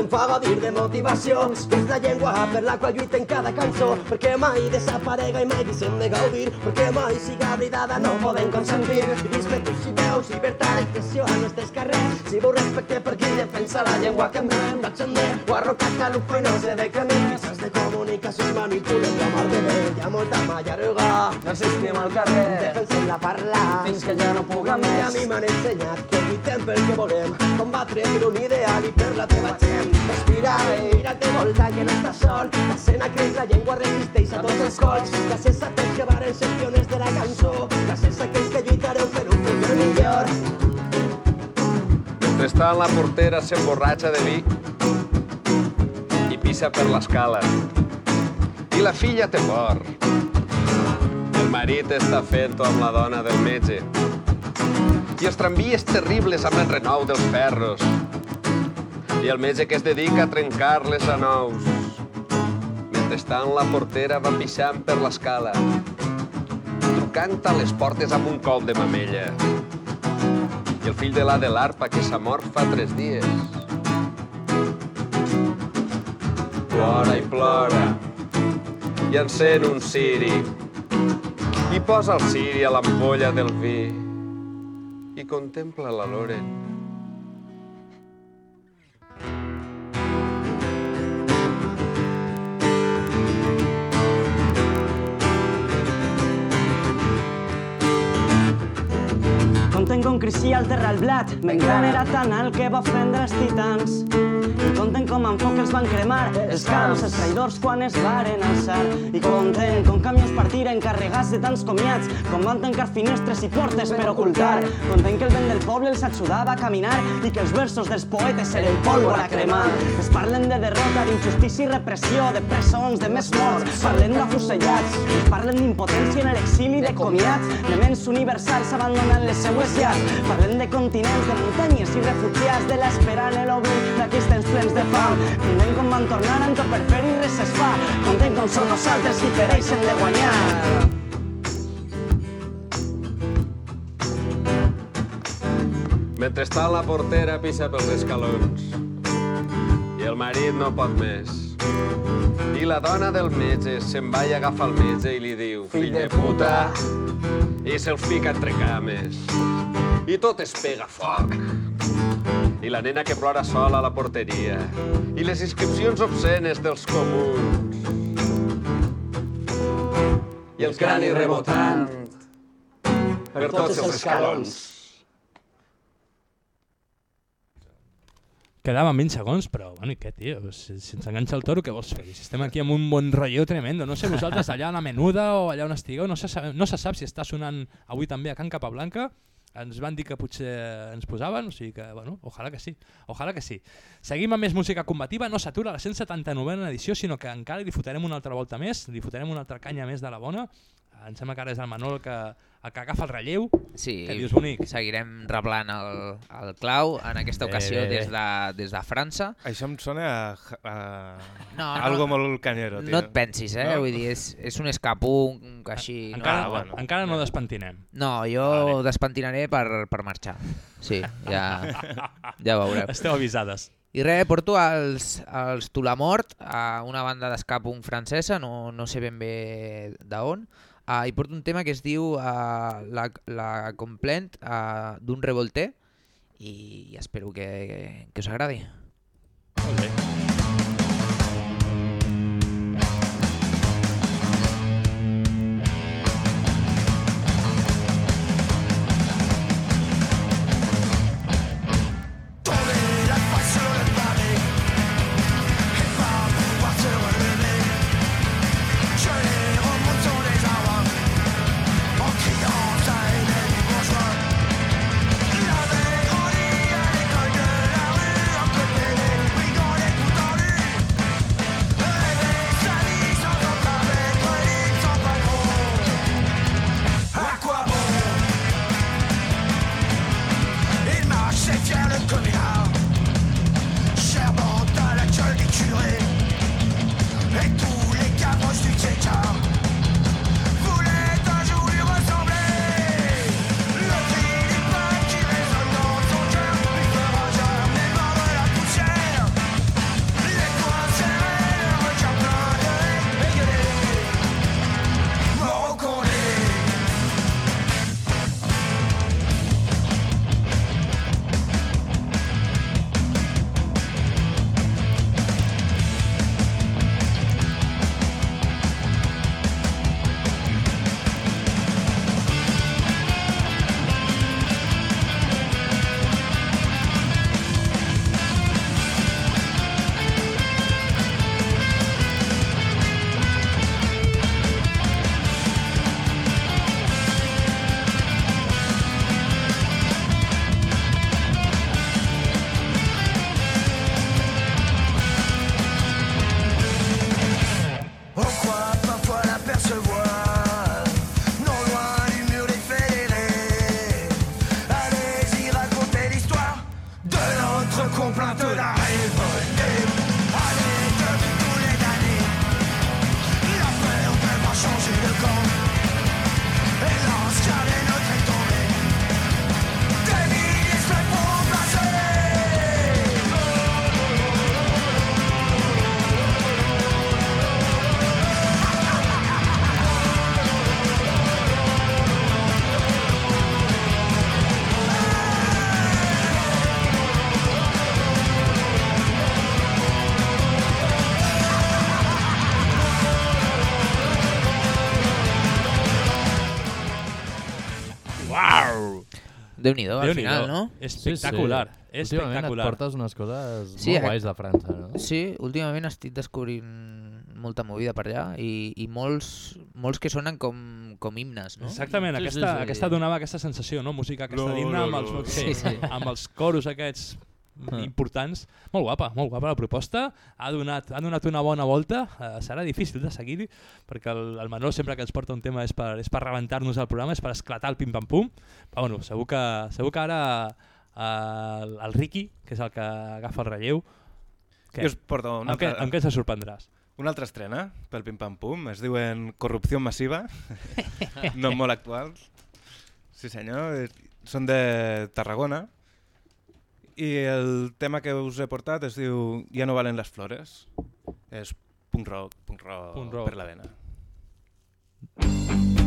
V: És una gent llengua te'n fa gaudir de motivacions. És la llengua per la qual lluita en cada cançó, perquè mai desaparega i mai deixem de gaudir, perquè mai siga oblidada no podem consentir. I disfrutus i veus, llibertat d'expressió a nostres carrers. Si vos respecte per qui defensa la llengua que embrem, d'atzender, o arrocat calufa i no sé de camí. Mitjans de comunicació es manipulen la mar de bé, hi ha molta mallaruga.
W: No assistim al carrer,
V: defensem la parla,
W: fins que ja no puga
V: I a
W: més.
V: mi m'han ensenyat que lluitem pel que volem, combatre per un ideal i per la teva gent. Respira, mira te volta que no estàs sol, l'escena creix, la llengua resisteix a tots els cols. Gràcies a tots que varen ser pioners de la cançó, gràcies a aquells que lluitareu per un futur millor.
U: Mentre està en la portera s'emborratxa de vi i pissa per l'escala. I la filla té por. El marit està fet-ho amb la dona del metge. I els tramvies terribles amb el renou dels ferros. I el metge que es dedica a trencar-les a nous. Mentre està en la portera va pixant per l'escala, trucant a les portes amb un col de mamella. I el fill de la de l'arpa que s'ha mort fa tres dies. Plora i plora i encén un ciri i posa el ciri a l'ampolla del vi i contempla la Loren.
W: Conten com creixia el terra al blat, Mencran era tan alt que va ofendre els titans. I conten com amb foc els van cremar, els caos, els traïdors quan es varen alçar. I conten com camions partiren carregats de tants comiats, com van tancar finestres i portes per ocultar. Conten que el vent del poble els ajudava a caminar i que els versos dels poetes eren pólvora cremant. Es parlen de derrota, d'injustícia i repressió, de presons, de més morts, parlen d'afusellats, parlen d'impotència en l'exili de comiats, de ments universals abandonant les seues llars, parlen de continents, de muntanyes i refugiats, de l'espera en l'oblit d'aquells temps plens de fam. Conten com van tornar amb tot per fer i res es fa, conten com són nosaltres qui quereixen de guanyar.
U: Mentre està la portera pissa pels escalons i el marit no pot més. I la dona del metge se'n va i agafa el metge i li diu fill de puta i se'l fica entre cames i tot es pega foc. I la nena que plora sola a la porteria i les inscripcions obscenes dels comuns i el crani rebotant per tots els escalons.
B: Quedaven 20 segons, però, bueno, i què, tio? Si, si ens enganxa el toro, què vols fer? Si estem aquí amb un bon rotlleu tremendo. No sé vosaltres allà a la menuda o allà on estigueu, no se, no se sap si està sonant avui també a Can Capablanca. Ens van dir que potser ens posaven, o sigui que, bueno, ojalà que sí. Ojalà que sí. Seguim amb més música combativa, no s'atura la 179a edició, sinó que encara li fotrem una altra volta més, li fotrem una altra canya més de la bona. Em sembla que ara és el Manol que, el que agafa el relleu.
E: Sí,
B: que dius bonic.
E: seguirem reblant el, el clau, en aquesta ocasió
C: bé, bé.
E: des de, des de França.
C: Això em sona a, a
E: No,
C: algo
E: no,
C: molt canyero, tio.
E: No et pensis, eh?
C: No?
E: Vull dir, és, és un escapunk així...
B: Encara,
E: no,
B: bueno, encara no despentinem.
E: No, jo vale. despentinaré per, per marxar. Sí, ja, *laughs* ja veureu.
B: Esteu avisades.
E: I res, porto els, els Tulamort, a una banda d'escapunk francesa, no, no sé ben bé d'on, uh, i porto un tema que es diu uh, la, la Complaint uh, d'un revolter i espero que, que us agradi. Déu-n'hi-do, al
B: Déu-n'hi-do.
E: final, no?
B: Espectacular,
J: Sí, sí. Últimament
B: espectacular.
J: et portes unes coses
E: Sí,
J: molt guais de França, no?
E: Sí, últimament estic descobrint molta movida per allà i, i molts, molts que sonen com, com himnes, no?
B: Exactament,
E: Sí, sí,
B: aquesta,
E: sí.
B: aquesta donava aquesta sensació, no? Música aquesta
E: Lo,
B: d'himne
E: lo,
B: amb, els, sí,
E: Sí, sí.
B: amb els coros aquests
J: Ah.
B: importants. Molt guapa, molt guapa la proposta. Ha donat, ha donat una bona volta. Uh, serà difícil de seguir perquè el, el Manol sempre que ens porta un tema és per, és per rebentar-nos el programa, és per esclatar el pim-pam-pum. Però bueno, segur que, segur que ara uh, el, el Ricky, que és el que agafa el relleu,
C: Jo us porto una
B: amb, què,
C: altra-
B: amb què ens sorprendràs?
C: Una altra estrena pel Pim Pam Pum, es diuen Corrupció Massiva, *laughs* no molt actuals. Sí senyor, eh, són de Tarragona i el tema que us he portat es diu Ja no valen les flores. És punk rock, punk rock,
B: Punk rock.
C: per la vena.
I: Quieren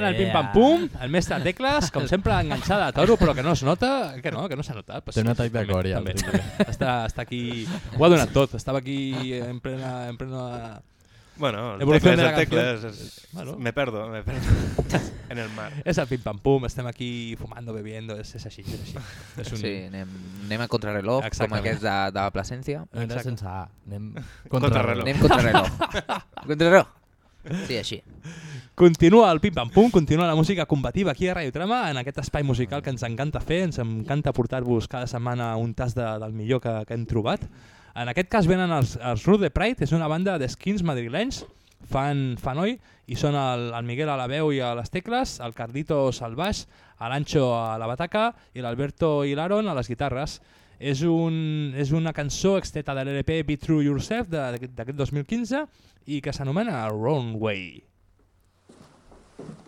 B: reventant el
J: Yeah.
B: pim-pam-pum, el mestre Tecles, com sempre enganxada a toro, però que no es nota, que no, que no s'ha notat.
J: Té un atac de
B: també,
J: cor, ja, el
B: també. Està, està aquí, ho ha donat tot, estava aquí en plena, en plena
C: Bueno, el
B: Evolución
C: tecles,
B: de
C: el tecles. es-
B: Bueno.
C: Me perdo, me perdo. *laughs* en el mar.
B: És el pim-pam-pum, estem aquí fumando, bebiendo, és, és així, és així. És un...
E: Sí, anem, anem a contrarreloj, com
B: Exactament.
E: aquest de, de la Plasència.
J: No era sense A, anem
C: Contrarreloj.
E: Anem contrarreloj. *laughs* contrarreloj. Sí, així.
B: Continua el pim-pam-pum, continua la música combativa aquí a Radio Trama, en aquest espai musical que ens encanta fer, ens encanta portar-vos cada setmana un tas de, del millor que, que hem trobat. En aquest cas venen els, els Rude Pride, és una banda d'esquins madrilenys, fan, fan oi, i són el, el Miguel a la veu i a les tecles, el Cardito al baix, l'Ancho a la bataca i l'Alberto i l'Aaron a les guitarres. És, un, és una cançó extreta de l'LP Be True Yourself de- d'aquest 2015 i que s'anomena Wrong Way.
X: Thank you.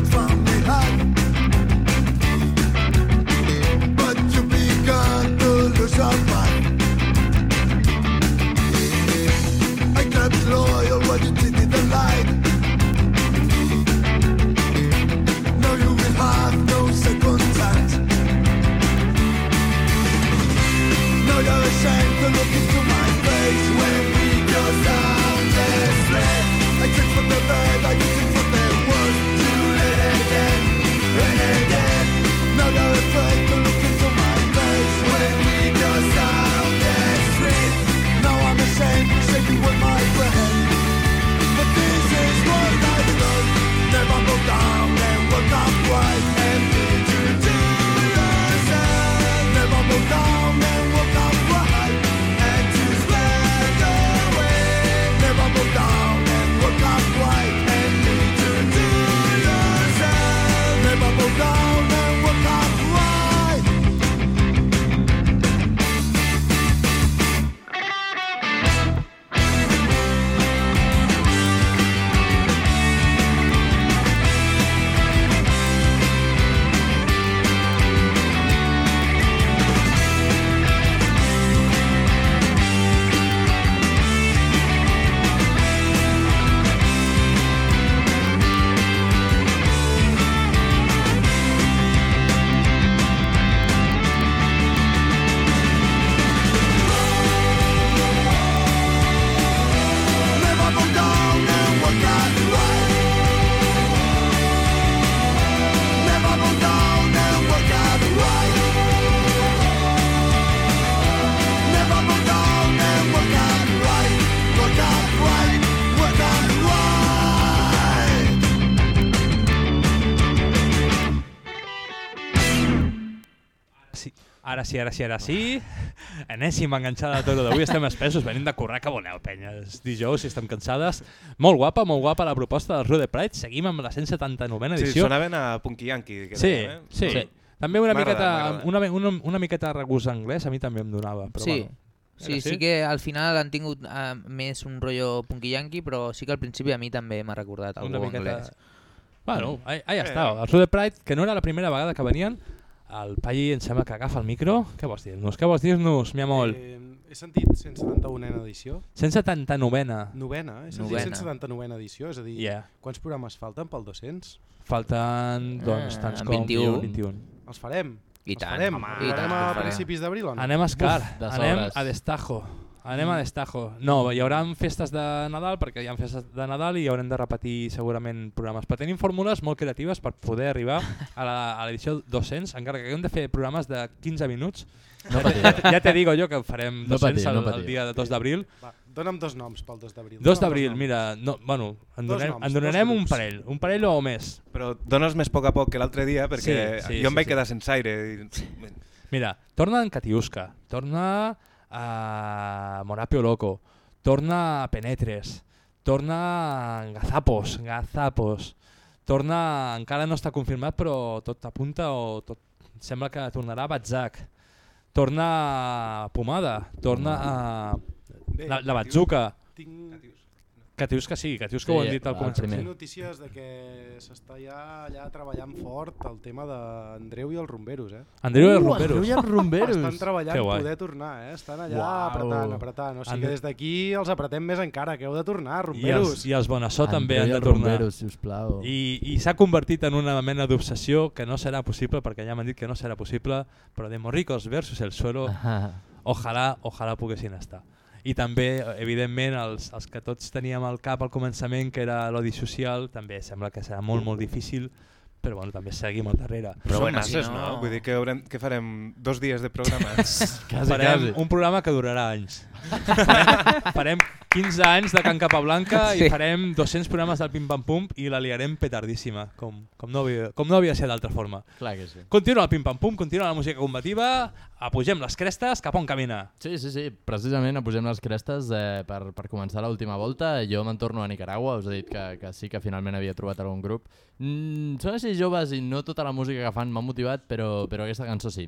X: dreams, so
B: Sí. Ara sí, ara sí, sí. Enèsima enganxada de toro d'avui. Estem espesos, venim de currar, que voleu, penya. És dijous i estem cansades. Molt guapa, molt guapa la proposta del Rude Pride. Seguim amb la 179a
C: Sí,
B: edició.
C: sonaven a Punky Yankee. Que
B: Sí,
C: eh?
B: sí, sí. També una miqueta, una, una, una miqueta regús anglès a mi també em donava. Però
E: Sí,
B: bueno.
E: sí,
B: Era
E: sí que al final han tingut uh, més un rotllo punky yankee, però sí que al principi a mi també m'ha recordat algú
B: Una miqueta-
E: anglès.
B: Bueno, ahí, ahí
E: Eh.
B: està. El Rude Pride, que no era la primera vegada que venien, el Palli em sembla que agafa el micro. Què vols dir-nos? Què vols dir-nos, mi amor?
Y: Eh, he sentit 171a edició.
B: 179a.
Y: Novena, he sentit
B: Novena.
Y: 179a edició, és a dir,
B: Yeah.
Y: quants programes falten pel 200?
B: Falten, doncs,
E: Eh,
B: tants com
E: 21.
B: 21.
Y: Els farem?
E: I
Y: els
E: tant,
Y: farem?
E: home,
Y: I
E: tant
Y: farem a
E: els
Y: principis d'abril o no?
B: Anem a Escar,
Y: Uf,
B: anem a Destajo. Anem a Destajo. No, hi haurà festes de Nadal, perquè hi ha festes de Nadal i haurem de repetir segurament programes. Però tenim fórmules molt creatives per poder arribar a l'edició 200, encara que haguem de fer programes de 15 minuts.
J: No
B: ja, ja te digo jo que farem
J: No
B: 200
J: patiu, no
B: el, el dia de 2 d'abril.
Y: Dona'm dos noms pel 2 d'abril.
B: 2
Y: Dona'm
B: d'abril, mira, no, bueno, en,
Y: Dos
B: donem,
Y: noms,
B: en donarem un parell, un parell o més.
C: Però dones més a poc a poc que l'altre dia, perquè
B: Sí, sí,
C: jo em
B: sí,
C: vaig
B: sí.
C: quedar sense aire. I...
B: Mira, torna en Katiuska, torna a Morapio Loco, torna a Penetres, torna en Gazapos, Gazapos, torna, encara no està confirmat però tot apunta o tot sembla que tornarà a Batzac, torna a Pomada, torna a
Y: Bé,
B: la, la Batzuca,
Y: Tinc,
B: Catiusca sí, Catiusca ho hem dit al començament.
Y: notícies de que s'està ja allà treballant fort el tema d'Andreu i els rumberos, eh?
B: Andreu i els Uh, rumberos. Andreu i els rumberos.
Y: Estan treballant
B: Que
Y: poder tornar, eh? Estan allà
B: Uau.
Y: apretant, apretant. O sigui
B: Andre-
Y: que des d'aquí els apretem més encara, que heu de tornar,
B: I
Y: rumberos.
B: els, I els Bonassó també
J: Andreu
B: han
J: i
B: de
J: els
B: tornar.
J: rumberos, sisplau.
B: I, i s'ha convertit en una mena d'obsessió que no serà possible, perquè ja m'han dit que no serà possible, però de Morricos versus el suelo,
J: Ah.
B: ojalà, ojalà poguessin estar. I també, evidentment, els, els que tots teníem al cap al començament, que era l'odi social, també sembla que serà molt, molt difícil, però bueno, també seguim al darrere.
C: Però Són masses, no? Vull dir que, haurem, que farem dos dies de programa. *laughs*
B: farem un programa que durarà anys. Farem, farem 15 anys de Can Capablanca
E: Sí.
B: i farem 200 programes del Pim Pam Pum i la liarem petardíssima, com, com, no, havia, com no havia de ser d'altra forma.
J: Clar que sí.
B: Continua el Pim Pam Pum, continua la música combativa, apugem les crestes, cap on camina?
J: Sí, sí, sí, precisament apugem les crestes eh, per, per començar l'última volta. Jo me'n torno a Nicaragua, us he dit que, que sí que finalment havia trobat algun grup. Mm, són així joves i no tota la música que fan m'ha motivat, però, però aquesta cançó sí.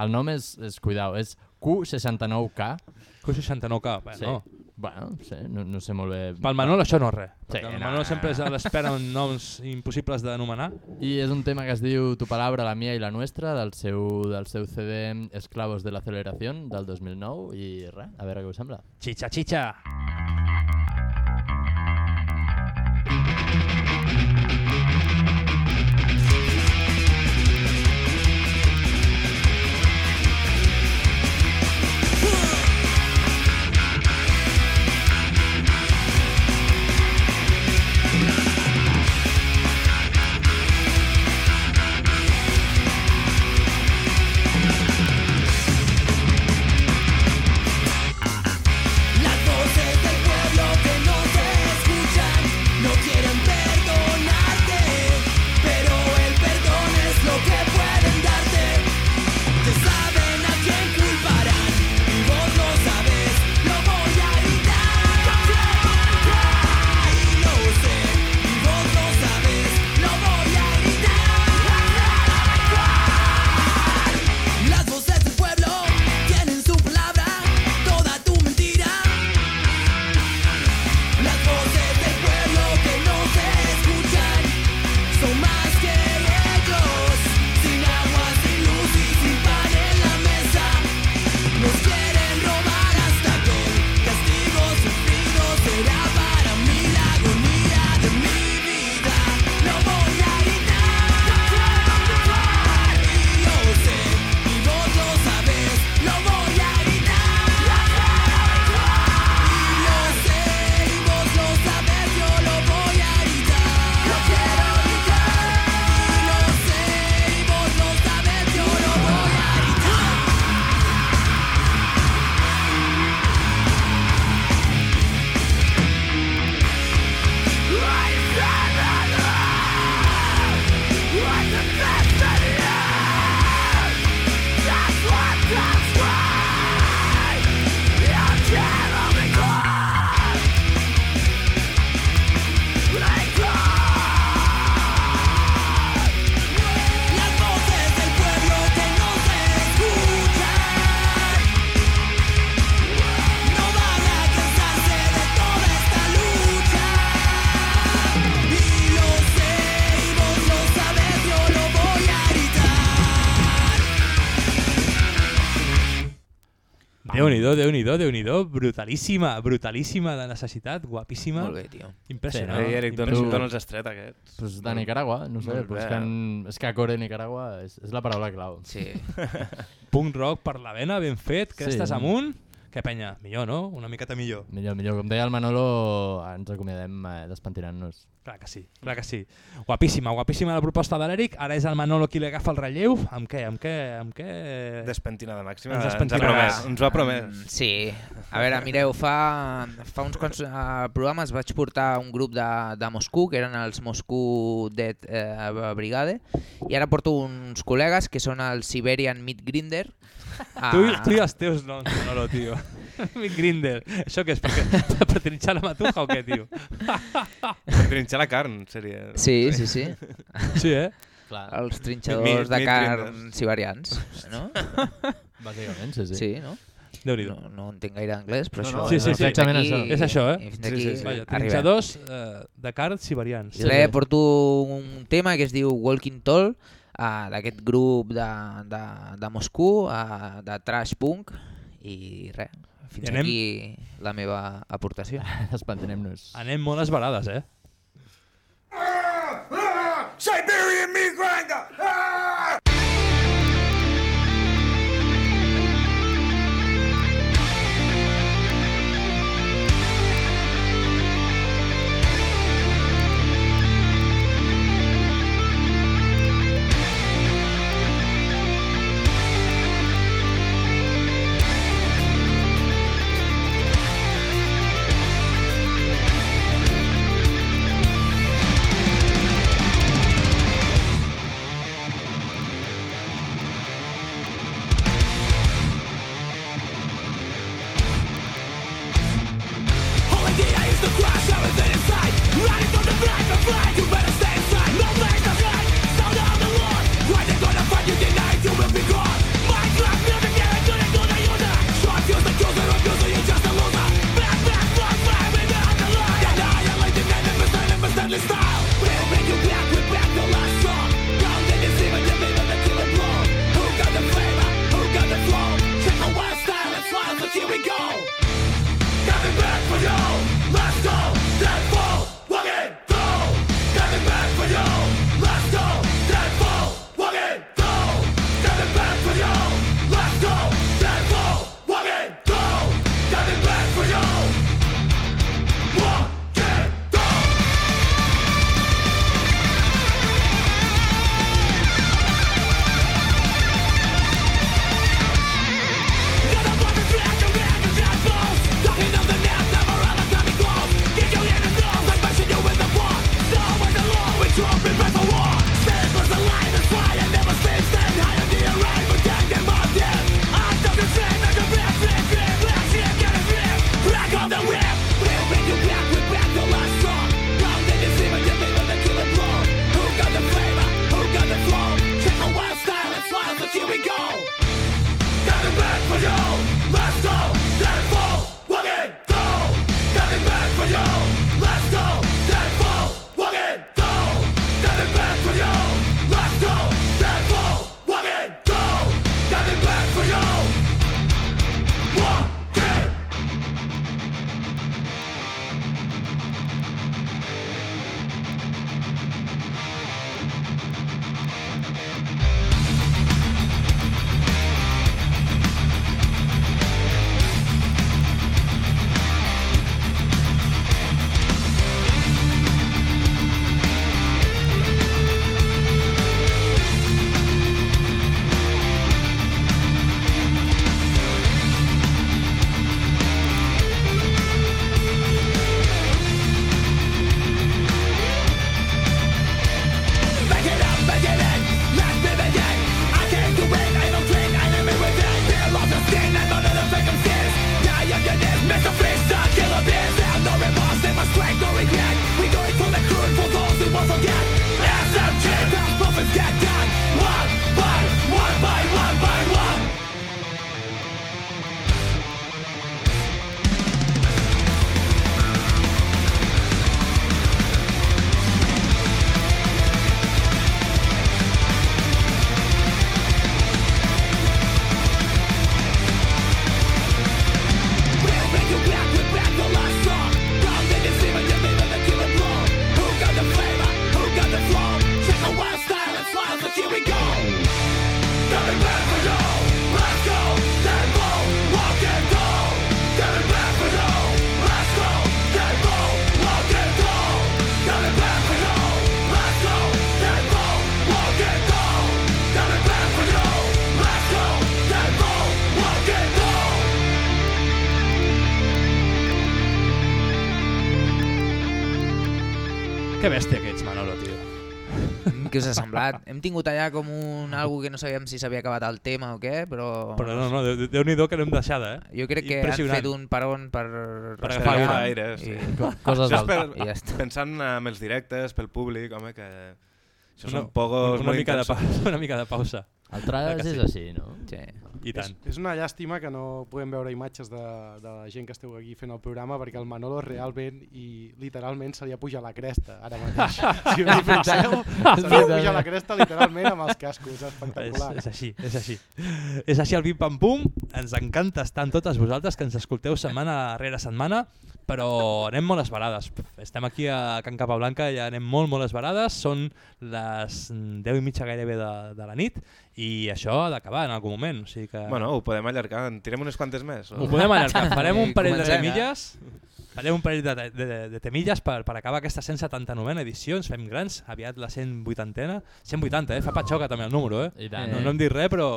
J: El nom és, és cuidao, és Q69K.
B: Q69K, bueno.
J: Sí. Bueno, sí, no, no sé molt bé.
B: Pel Manol això no és res,
J: Sí,
B: el
J: no.
B: Manol sempre és a l'espera amb noms impossibles d'anomenar.
J: I és un tema que es diu Tu palabra, la mía i la nuestra del seu, del seu CD Esclavos de l'aceleración del 2009 i res, a veure què us sembla.
B: Chicha, chicha.
V: Las
B: Déu-n'hi-do, Déu-n'hi-do, Déu-n'hi-do, brutalíssima, brutalíssima de necessitat, guapíssima.
E: Molt bé, tio.
B: Impressionant.
C: Sí, Eric, dóna'ns-
B: impressionant.
C: dóna'ns estret, aquest.
J: Pues de Nicaragua, no sé,
C: Molt bé.
J: buscant... És que Acore Nicaragua és, és la paraula clau.
E: Sí. *laughs*
B: Punk rock per la vena, ben fet, que
J: Sí.
B: estàs amunt. Què penya? Millor, no? Una miqueta millor.
J: Millor, millor. Com deia el Manolo, ens acomiadem eh, despentinant-nos.
B: Clar que sí, clar que sí. Guapíssima, guapíssima la proposta de l'Eric. Ara és el Manolo qui li agafa el relleu. Amb què? Amb què? Amb què?
C: Despentinada màxima.
B: Ens
C: Ens ha promès. Ens ho ha promès.
E: Mm, Sí. A veure, mireu, fa, fa uns quants uh, programes vaig portar un grup de, de Moscou, que eren els Moscou Dead eh, Brigade, i ara porto uns col·legues que són el Siberian Meat Grinder.
B: Tu, i- tu i els teus noms, Manolo, tio. *laughs* Mick Grinder. Això què és? Per, per trinxar la matuja o què, tio? *laughs*
C: Per trinxar la carn, seria.
E: Sí, sí, sí.
B: Sí, eh?
J: Clar.
E: Els trinxadors de
C: meat
E: carn
C: grinders.
E: siberians, no? *laughs*
J: Bàsicament, sí, sí.
E: Sí, no?
B: Déu-n'hi-do.
E: No, no entenc gaire anglès, però
J: No,
E: això...
J: no,
B: Sí, sí, sí.
J: Exactament
E: aquí-
J: això.
B: És això, eh?
E: Fins
C: Sí,
E: aquí
C: sí, sí.
B: Vaja,
E: arribem.
B: trinxadors eh, de carn siberians.
E: I res, porto un tema que es diu Walking Tall, uh, d'aquest grup de, de, de Moscou, uh, de trash punk, i res, fins
B: I anem-
E: aquí la meva aportació. *laughs*
J: Despentinem-nos.
B: Anem molt esbarades, eh?
I: Siberian meat grinder! Ah!
E: Us ha semblat? Hem tingut allà com un algo que no sabíem si s'havia acabat el tema o què, però...
B: Però no, no, Déu- Déu-n'hi-do que l'hem deixada, eh?
E: Jo crec que han fet un paron per...
B: Per
E: respirar
B: agafar
C: aire, sí.
E: i-
C: Això és per,
E: I ja està.
C: pensant en els directes, pel públic, home, que això
B: Una-
C: són pogos
B: una
C: molt
B: mica de
C: intensos.
B: pa- *laughs* una mica de pausa.
J: El
B: que
J: és
B: sí.
J: així, no?
E: Sí.
B: I tant.
Y: És, és una llàstima que no podem veure imatges de, de la gent que esteu aquí fent el programa perquè el Manolo realment i literalment se li ha pujat la cresta ara mateix. *laughs* Si hi penseu, se li ha pujat la cresta literalment amb els cascos.
B: És,
Y: Espectacular.
B: és així, és així. És així el Bim Pam Pum. Ens encanta estar amb totes vosaltres que ens escolteu setmana rere setmana, però anem molt esbarades. Estem aquí a Can Capablanca i anem molt, molt esbarades. Són les 10 i mitja gairebé de, de la nit i això ha d'acabar en algun moment. O sigui que...
C: Bueno, ho podem allargar, en tirem unes quantes més. o?
B: Ho podem allargar. *laughs* Farem un parell de
C: Comencem.
B: temilles. Farem un parell de, de, de, de temilles per, per acabar aquesta 179a edició. Ens fem grans. Aviat la 180a. 180, eh? Fa patxoca també el número, eh?
J: I tant.
B: No, no hem dit res, però...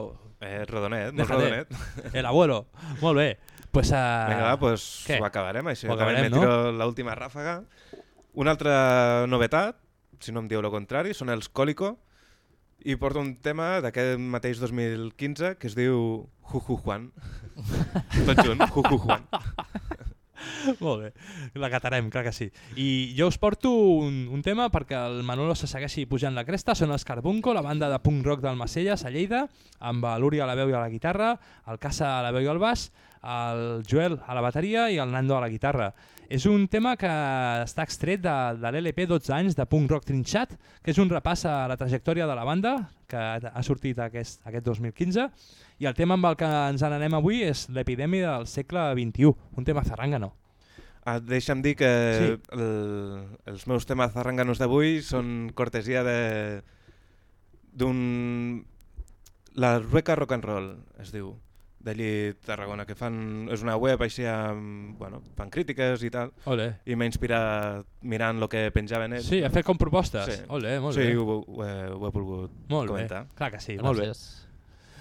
C: Eh, rodonet, molt rodonet.
B: El abuelo. Molt bé. Pues, uh...
C: Vinga, va, pues
B: què?
C: ho acabarem, així.
B: Ho
C: Acabarem, me
B: no?
C: l'última ràfaga. Una altra novetat, si no em dieu el contrari, són els Cólico, i porto un tema d'aquest mateix 2015 que es diu Juju Juan. *laughs* Tot junt, Juju Juan. *laughs*
B: Molt bé, la catarem, clar que sí. I jo us porto un, un tema perquè el Manolo se segueixi pujant la cresta, són els Carbunco, la banda de punk rock del Macelles, a Lleida, amb l'Uri a la veu i a la guitarra, el Casa a la veu i al baix, el Joel a la bateria i el Nando a la guitarra. És un tema que està extret de, de l'LP 12 anys de punk rock trinxat, que és un repàs a la trajectòria de la banda, que ha sortit aquest, aquest 2015, i el tema amb el que ens n'anem avui és l'epidèmia del segle XXI, un tema zarrangano.
C: Ah, deixa'm dir que
B: Sí.
C: el, els meus temes zarranganos d'avui són cortesia de d'un... La Rueca Rock and Roll, es diu, d'allí Tarragona, que fan... És una web així amb... Bueno, fan crítiques i tal.
B: Ole.
C: I m'ha inspirat mirant el que penjaven ells.
B: Sí, ha fet com propostes.
C: Sí.
B: Ole, molt
C: sí,
B: bé.
C: ho, ho, he, ho he volgut
B: Molt
C: comentar.
B: bé, clar que sí, molt bé.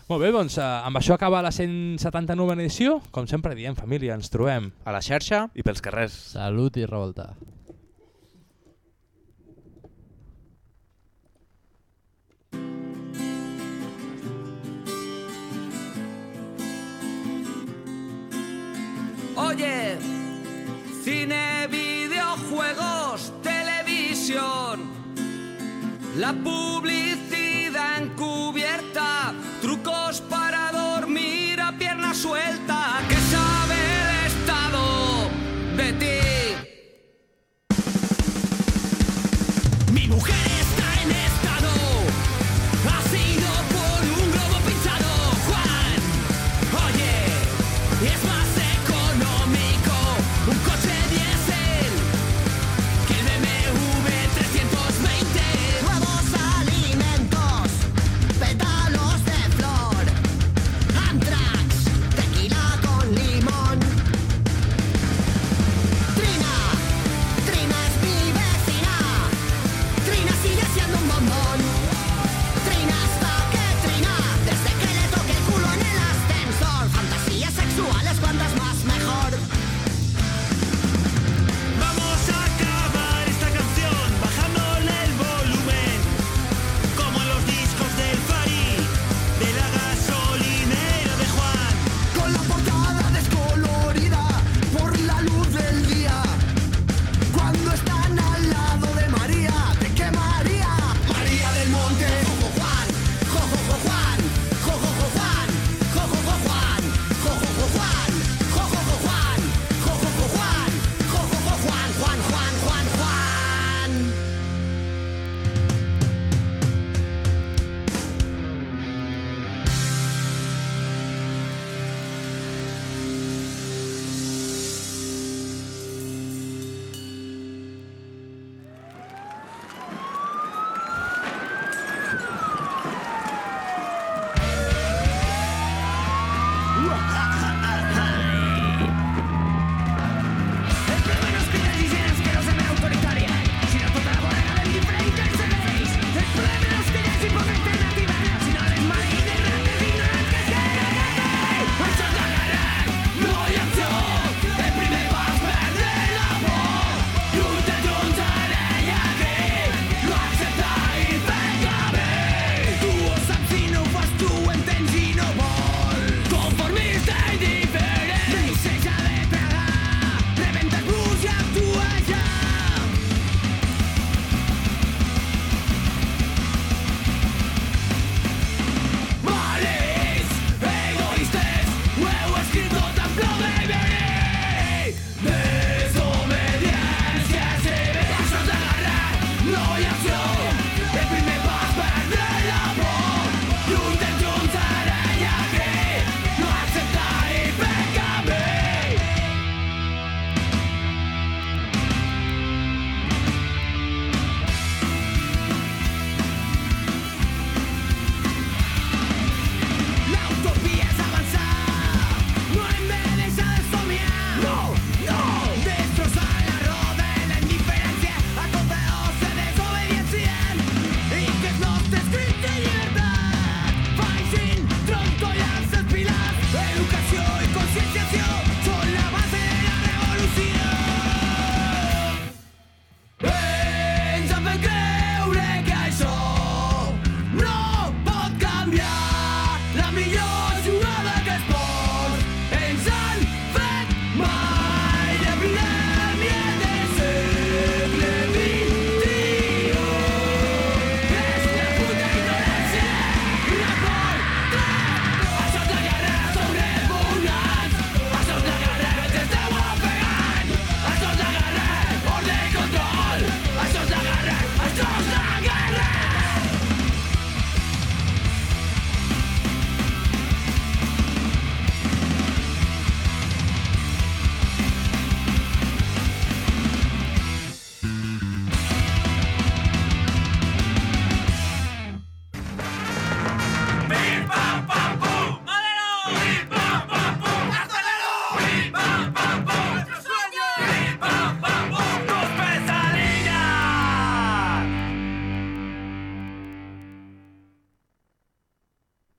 B: Molt bé, doncs uh, amb això acaba la 179a edició. Com sempre diem, família, ens trobem
E: a la xarxa
C: i pels carrers.
J: Salut i revolta.
P: Oye, cine, videojuegos, televisión, la publicidad encubierta, trucos para dormir a pierna suelta, que sabe el estado de ti. Mi mujer